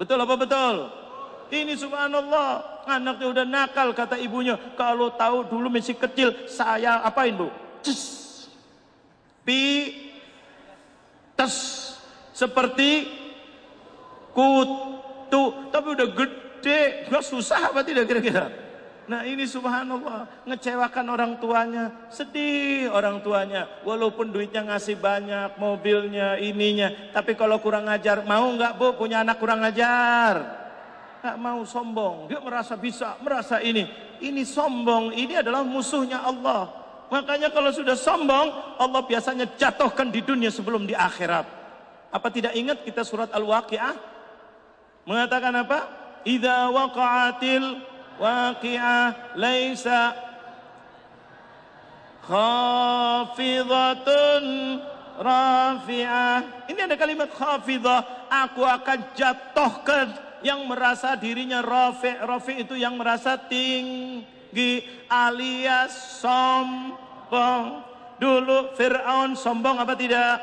Betul apa betul? Ini subhanallah, anaknya udah nakal kata ibunya. Kalau tahu dulu masih kecil, saya apain bu? Cus. Pi, tes. Seperti kut satu, tapi udah gede, nggak susah apa tidak kira-kira? Nah ini subhanallah, ngecewakan orang tuanya, sedih orang tuanya. Walaupun duitnya ngasih banyak, mobilnya, ininya. Tapi kalau kurang ajar, mau nggak bu punya anak kurang ajar? Nggak mau sombong, dia merasa bisa, merasa ini. Ini sombong, ini adalah musuhnya Allah. Makanya kalau sudah sombong, Allah biasanya jatuhkan di dunia sebelum di akhirat. Apa tidak ingat kita surat Al-Waqi'ah? Mengatakan apa? Idza waqa'atil waqi'ah laisa khafidatun rafi'ah. Ini ada kalimat khafidah, aku akan jatuhkan yang merasa dirinya rafi' rafi' itu yang merasa tinggi alias sombong. Dulu Fir'aun sombong apa tidak?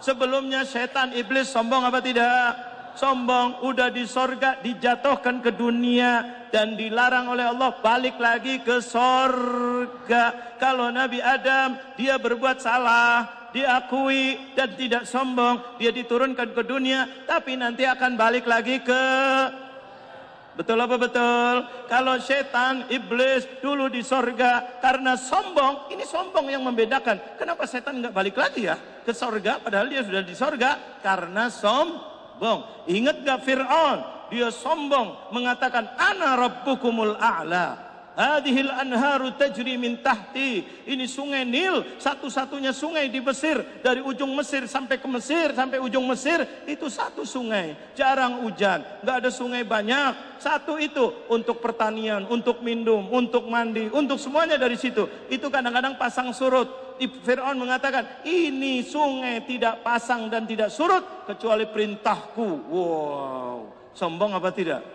Sebelumnya setan iblis sombong apa tidak? Sombong, udah di sorga, dijatuhkan ke dunia dan dilarang oleh Allah balik lagi ke sorga. Kalau Nabi Adam dia berbuat salah, diakui dan tidak sombong, dia diturunkan ke dunia, tapi nanti akan balik lagi ke Betul apa betul? Kalau setan, iblis dulu di sorga karena sombong, ini sombong yang membedakan. Kenapa setan nggak balik lagi ya ke sorga? Padahal dia sudah di sorga karena sombong sombong. Ingat gak Fir'aun? Dia sombong mengatakan ana rabbukumul a'la. Hadihil anharu tajri min tahti. Ini sungai Nil, satu-satunya sungai di Mesir. Dari ujung Mesir sampai ke Mesir, sampai ujung Mesir, itu satu sungai. Jarang hujan, nggak ada sungai banyak. Satu itu untuk pertanian, untuk minum, untuk mandi, untuk semuanya dari situ. Itu kadang-kadang pasang surut. Fir'aun mengatakan, ini sungai tidak pasang dan tidak surut, kecuali perintahku. Wow, sombong apa tidak?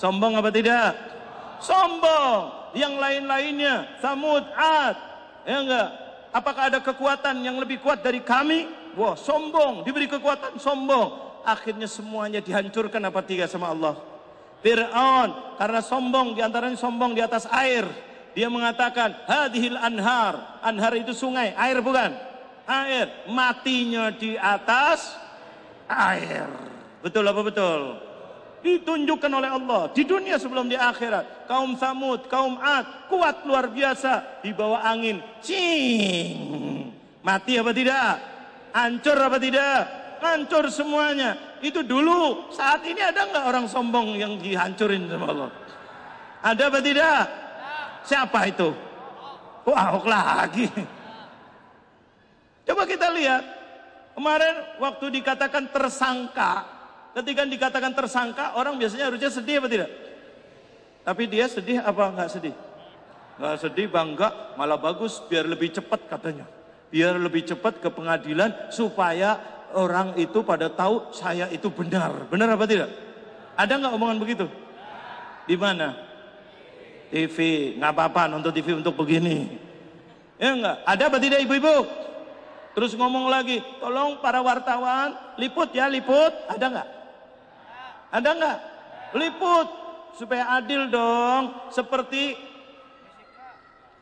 Sombong apa tidak? Sombong. Yang lain-lainnya, Samud, Ad. Ya enggak? Apakah ada kekuatan yang lebih kuat dari kami? Wah, sombong, diberi kekuatan sombong. Akhirnya semuanya dihancurkan apa tiga sama Allah. Fir'aun karena sombong di antaranya sombong di atas air. Dia mengatakan hadhil anhar. Anhar itu sungai, air bukan? Air. Matinya di atas air. Betul apa betul? Ditunjukkan oleh Allah di dunia sebelum di akhirat. Kaum Samud, kaum Ad, kuat luar biasa di bawah angin. Cing. Mati apa tidak? Hancur apa tidak? Hancur semuanya. Itu dulu. Saat ini ada nggak orang sombong yang dihancurin sama Allah? Ada apa tidak? Siapa itu? Oh, lagi. Coba kita lihat. Kemarin waktu dikatakan tersangka, Ketika dikatakan tersangka, orang biasanya harusnya sedih apa tidak? Tapi dia sedih apa enggak sedih? Enggak sedih, bangga, malah bagus biar lebih cepat katanya. Biar lebih cepat ke pengadilan supaya orang itu pada tahu saya itu benar. Benar apa tidak? Ada nggak omongan begitu? Di mana? TV, nggak apa-apa nonton TV untuk begini. Ya enggak? Ada apa tidak ibu-ibu? Terus ngomong lagi, tolong para wartawan, liput ya, liput. Ada nggak? Ada nggak? Liput. supaya adil dong. Seperti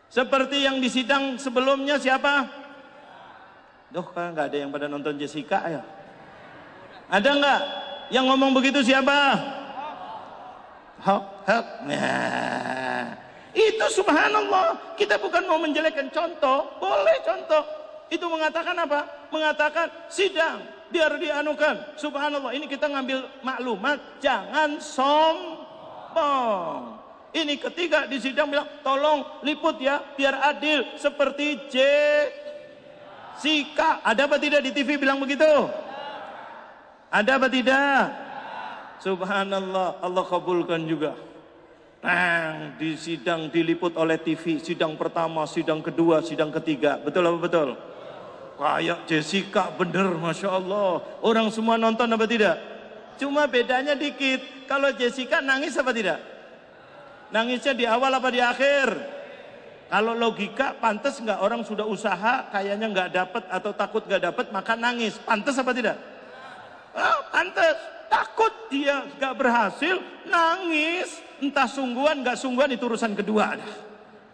seperti yang di sidang sebelumnya siapa? Duh, kan nggak ada yang pada nonton Jessica ya? Ada nggak yang ngomong begitu siapa? Hok, hok. Nah, itu subhanallah. Kita bukan mau menjelekkan contoh, boleh contoh. Itu mengatakan apa? Mengatakan sidang biar dianukan. Subhanallah. Ini kita ngambil maklumat, jangan sombong. Ini ketiga di sidang bilang, tolong liput ya, biar adil seperti J Sika. Ada apa tidak di TV bilang begitu? Ada apa tidak? Subhanallah, Allah kabulkan juga. Nah, di sidang diliput oleh TV, sidang pertama, sidang kedua, sidang ketiga. Betul apa betul? Kayak Jessica bener, Masya Allah. Orang semua nonton apa tidak? Cuma bedanya dikit. Kalau Jessica nangis apa tidak? Nangisnya di awal apa di akhir? Kalau logika pantas nggak orang sudah usaha kayaknya nggak dapat atau takut nggak dapat maka nangis. Pantas apa tidak? Oh, pantas. Takut dia nggak berhasil nangis. Entah sungguhan nggak sungguhan itu urusan kedua.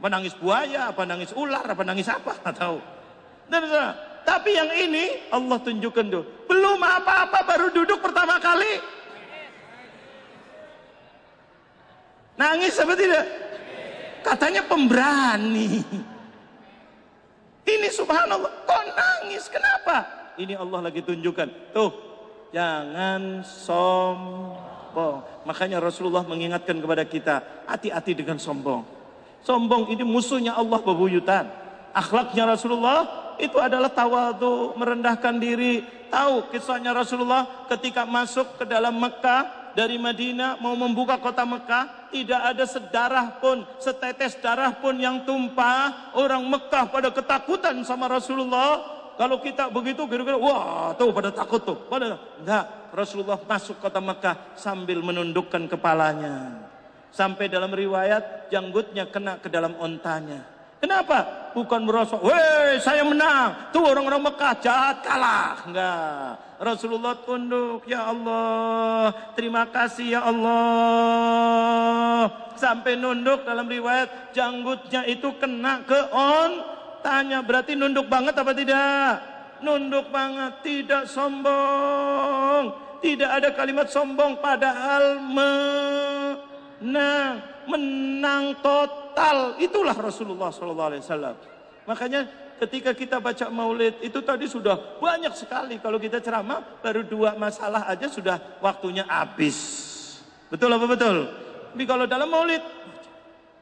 Apa nangis buaya, apa nangis ular, apa nangis apa? Tahu. Dan, tapi yang ini Allah tunjukkan tuh. Belum apa-apa baru duduk pertama kali. Nangis apa tidak? Katanya pemberani. Ini subhanallah, kok nangis? Kenapa? Ini Allah lagi tunjukkan. Tuh, jangan sombong. Makanya Rasulullah mengingatkan kepada kita, hati-hati dengan sombong. Sombong ini musuhnya Allah bebuyutan. Akhlaknya Rasulullah itu adalah tawadu, merendahkan diri. Tahu kisahnya Rasulullah ketika masuk ke dalam Mekah, dari Madinah mau membuka kota Mekah tidak ada sedarah pun setetes darah pun yang tumpah. Orang Mekah pada ketakutan sama Rasulullah. Kalau kita begitu kira-kira wah tuh pada takut tuh. Pada enggak Rasulullah masuk kota Mekah sambil menundukkan kepalanya. Sampai dalam riwayat janggutnya kena ke dalam ontanya Kenapa? Bukan merasa, weh saya menang. Tuh orang-orang Mekah jahat kalah. Enggak. Rasulullah tunduk, ya Allah. Terima kasih ya Allah. Sampai nunduk dalam riwayat janggutnya itu kena ke on. Tanya berarti nunduk banget apa tidak? Nunduk banget, tidak sombong. Tidak ada kalimat sombong padahal menang. Menang total total itulah Rasulullah sallallahu alaihi wasallam. Makanya ketika kita baca maulid itu tadi sudah banyak sekali kalau kita ceramah baru dua masalah aja sudah waktunya habis. Betul apa betul? Tapi kalau dalam maulid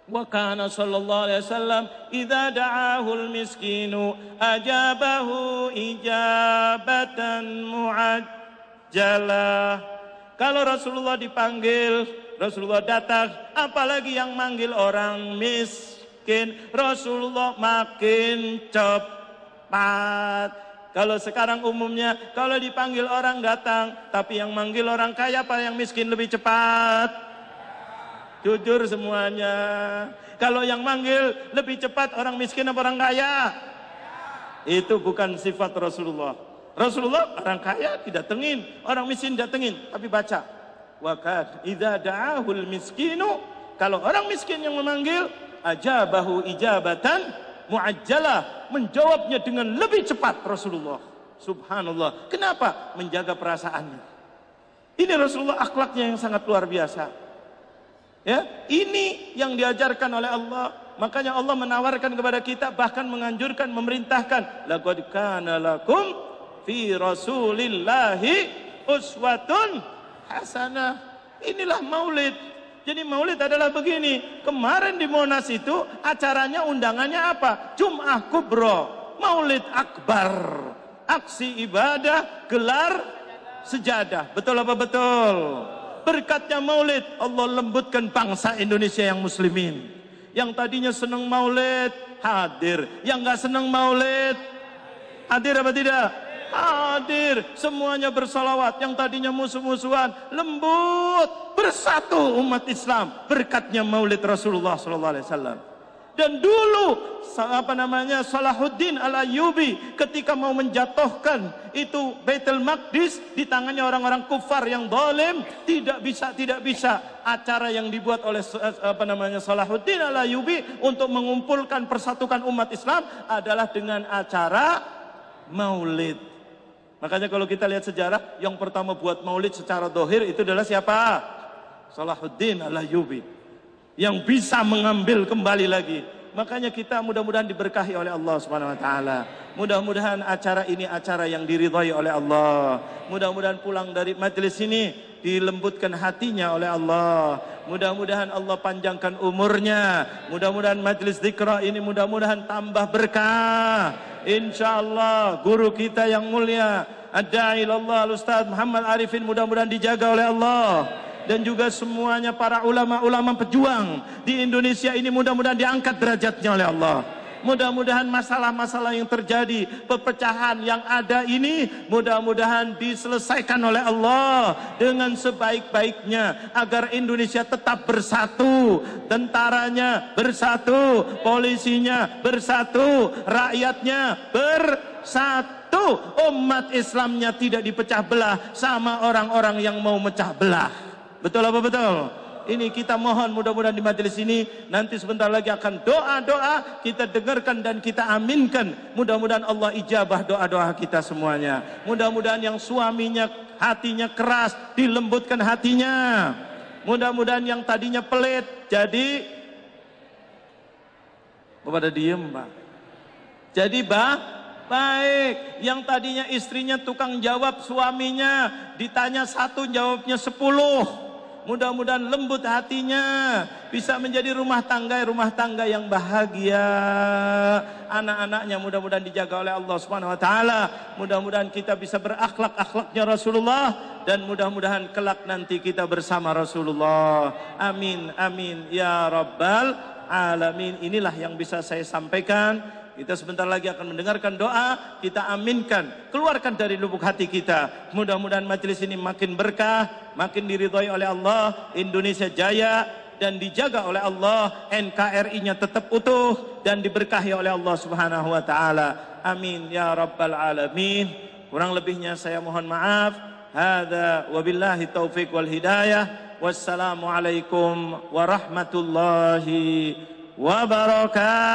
wa kana sallallahu alaihi wasallam idza da'ahu miskinu ajabahu ijabatan muajjalah. Kalau Rasulullah dipanggil Rasulullah datang, apalagi yang manggil orang miskin, Rasulullah makin cepat. Kalau sekarang umumnya, kalau dipanggil orang datang, tapi yang manggil orang kaya apa yang miskin lebih cepat? Jujur semuanya. Kalau yang manggil lebih cepat orang miskin apa orang kaya? Itu bukan sifat Rasulullah. Rasulullah orang kaya tidak tengin, orang miskin datengin, tapi baca Wakad idza da'ahul miskinu. Kalau orang miskin yang memanggil ajabahu ijabatan muajjalah. Menjawabnya dengan lebih cepat Rasulullah. Subhanallah. Kenapa? Menjaga perasaannya. Ini Rasulullah akhlaknya yang sangat luar biasa. Ya ini yang diajarkan oleh Allah. Makanya Allah menawarkan kepada kita bahkan menganjurkan memerintahkan laqad kana lakum fi rasulillahi uswatun hasanah. Inilah maulid. Jadi maulid adalah begini. Kemarin di Monas itu acaranya undangannya apa? Jum'ah Kubro. Maulid Akbar. Aksi ibadah, gelar sejadah. Betul apa betul? Berkatnya maulid, Allah lembutkan bangsa Indonesia yang muslimin. Yang tadinya senang maulid, hadir. Yang nggak senang maulid, hadir apa tidak? Hadir semuanya bersalawat. Yang tadinya musuh-musuhan lembut bersatu umat Islam berkatnya Maulid Rasulullah sallallahu alaihi wasallam. Dan dulu apa namanya Salahuddin Al-Ayyubi ketika mau menjatuhkan itu Baitul Maqdis di tangannya orang-orang kufar yang zalim tidak bisa tidak bisa. Acara yang dibuat oleh apa namanya Salahuddin Al-Ayyubi untuk mengumpulkan persatukan umat Islam adalah dengan acara Maulid. Makanya kalau kita lihat sejarah yang pertama buat Maulid secara dohir itu adalah siapa? Salahuddin Al-Ayyubi yang bisa mengambil kembali lagi. Makanya kita mudah-mudahan diberkahi oleh Allah Subhanahu wa taala. Mudah-mudahan acara ini acara yang diridhai oleh Allah. Mudah-mudahan pulang dari majelis ini dilembutkan hatinya oleh Allah. Mudah-mudahan Allah panjangkan umurnya. Mudah-mudahan majelis zikra ini mudah-mudahan tambah berkah. Insyaallah guru kita yang mulia Ad-Da'i Allah Al-Ustaz Muhammad Arifin mudah-mudahan dijaga oleh Allah dan juga semuanya para ulama-ulama pejuang di Indonesia ini mudah-mudahan diangkat derajatnya oleh Allah. Mudah-mudahan masalah-masalah yang terjadi, pepecahan yang ada ini mudah-mudahan diselesaikan oleh Allah dengan sebaik-baiknya agar Indonesia tetap bersatu, tentaranya bersatu, polisinya bersatu, rakyatnya bersatu, umat Islamnya tidak dipecah belah sama orang-orang yang mau mecah belah. Betul apa betul? Ini kita mohon mudah-mudahan di majelis ini nanti sebentar lagi akan doa-doa kita dengarkan dan kita aminkan. Mudah-mudahan Allah ijabah doa-doa kita semuanya. Mudah-mudahan yang suaminya hatinya keras dilembutkan hatinya. Mudah-mudahan yang tadinya pelit jadi pada diem pak. Jadi bah baik. Yang tadinya istrinya tukang jawab suaminya ditanya satu jawabnya sepuluh. Mudah-mudahan lembut hatinya bisa menjadi rumah tangga rumah tangga yang bahagia. Anak-anaknya mudah-mudahan dijaga oleh Allah Subhanahu wa taala. Mudah-mudahan kita bisa berakhlak akhlaknya Rasulullah dan mudah-mudahan kelak nanti kita bersama Rasulullah. Amin amin ya rabbal alamin. Inilah yang bisa saya sampaikan. Kita sebentar lagi akan mendengarkan doa, kita aminkan, keluarkan dari lubuk hati kita. Mudah-mudahan majelis ini makin berkah, makin diridhoi oleh Allah, Indonesia jaya dan dijaga oleh Allah, NKRI-nya tetap utuh dan diberkahi oleh Allah Subhanahu wa taala. Amin ya rabbal alamin. Kurang lebihnya saya mohon maaf. Hada wabillahi taufik wal hidayah. Wassalamualaikum warahmatullahi wabarakatuh.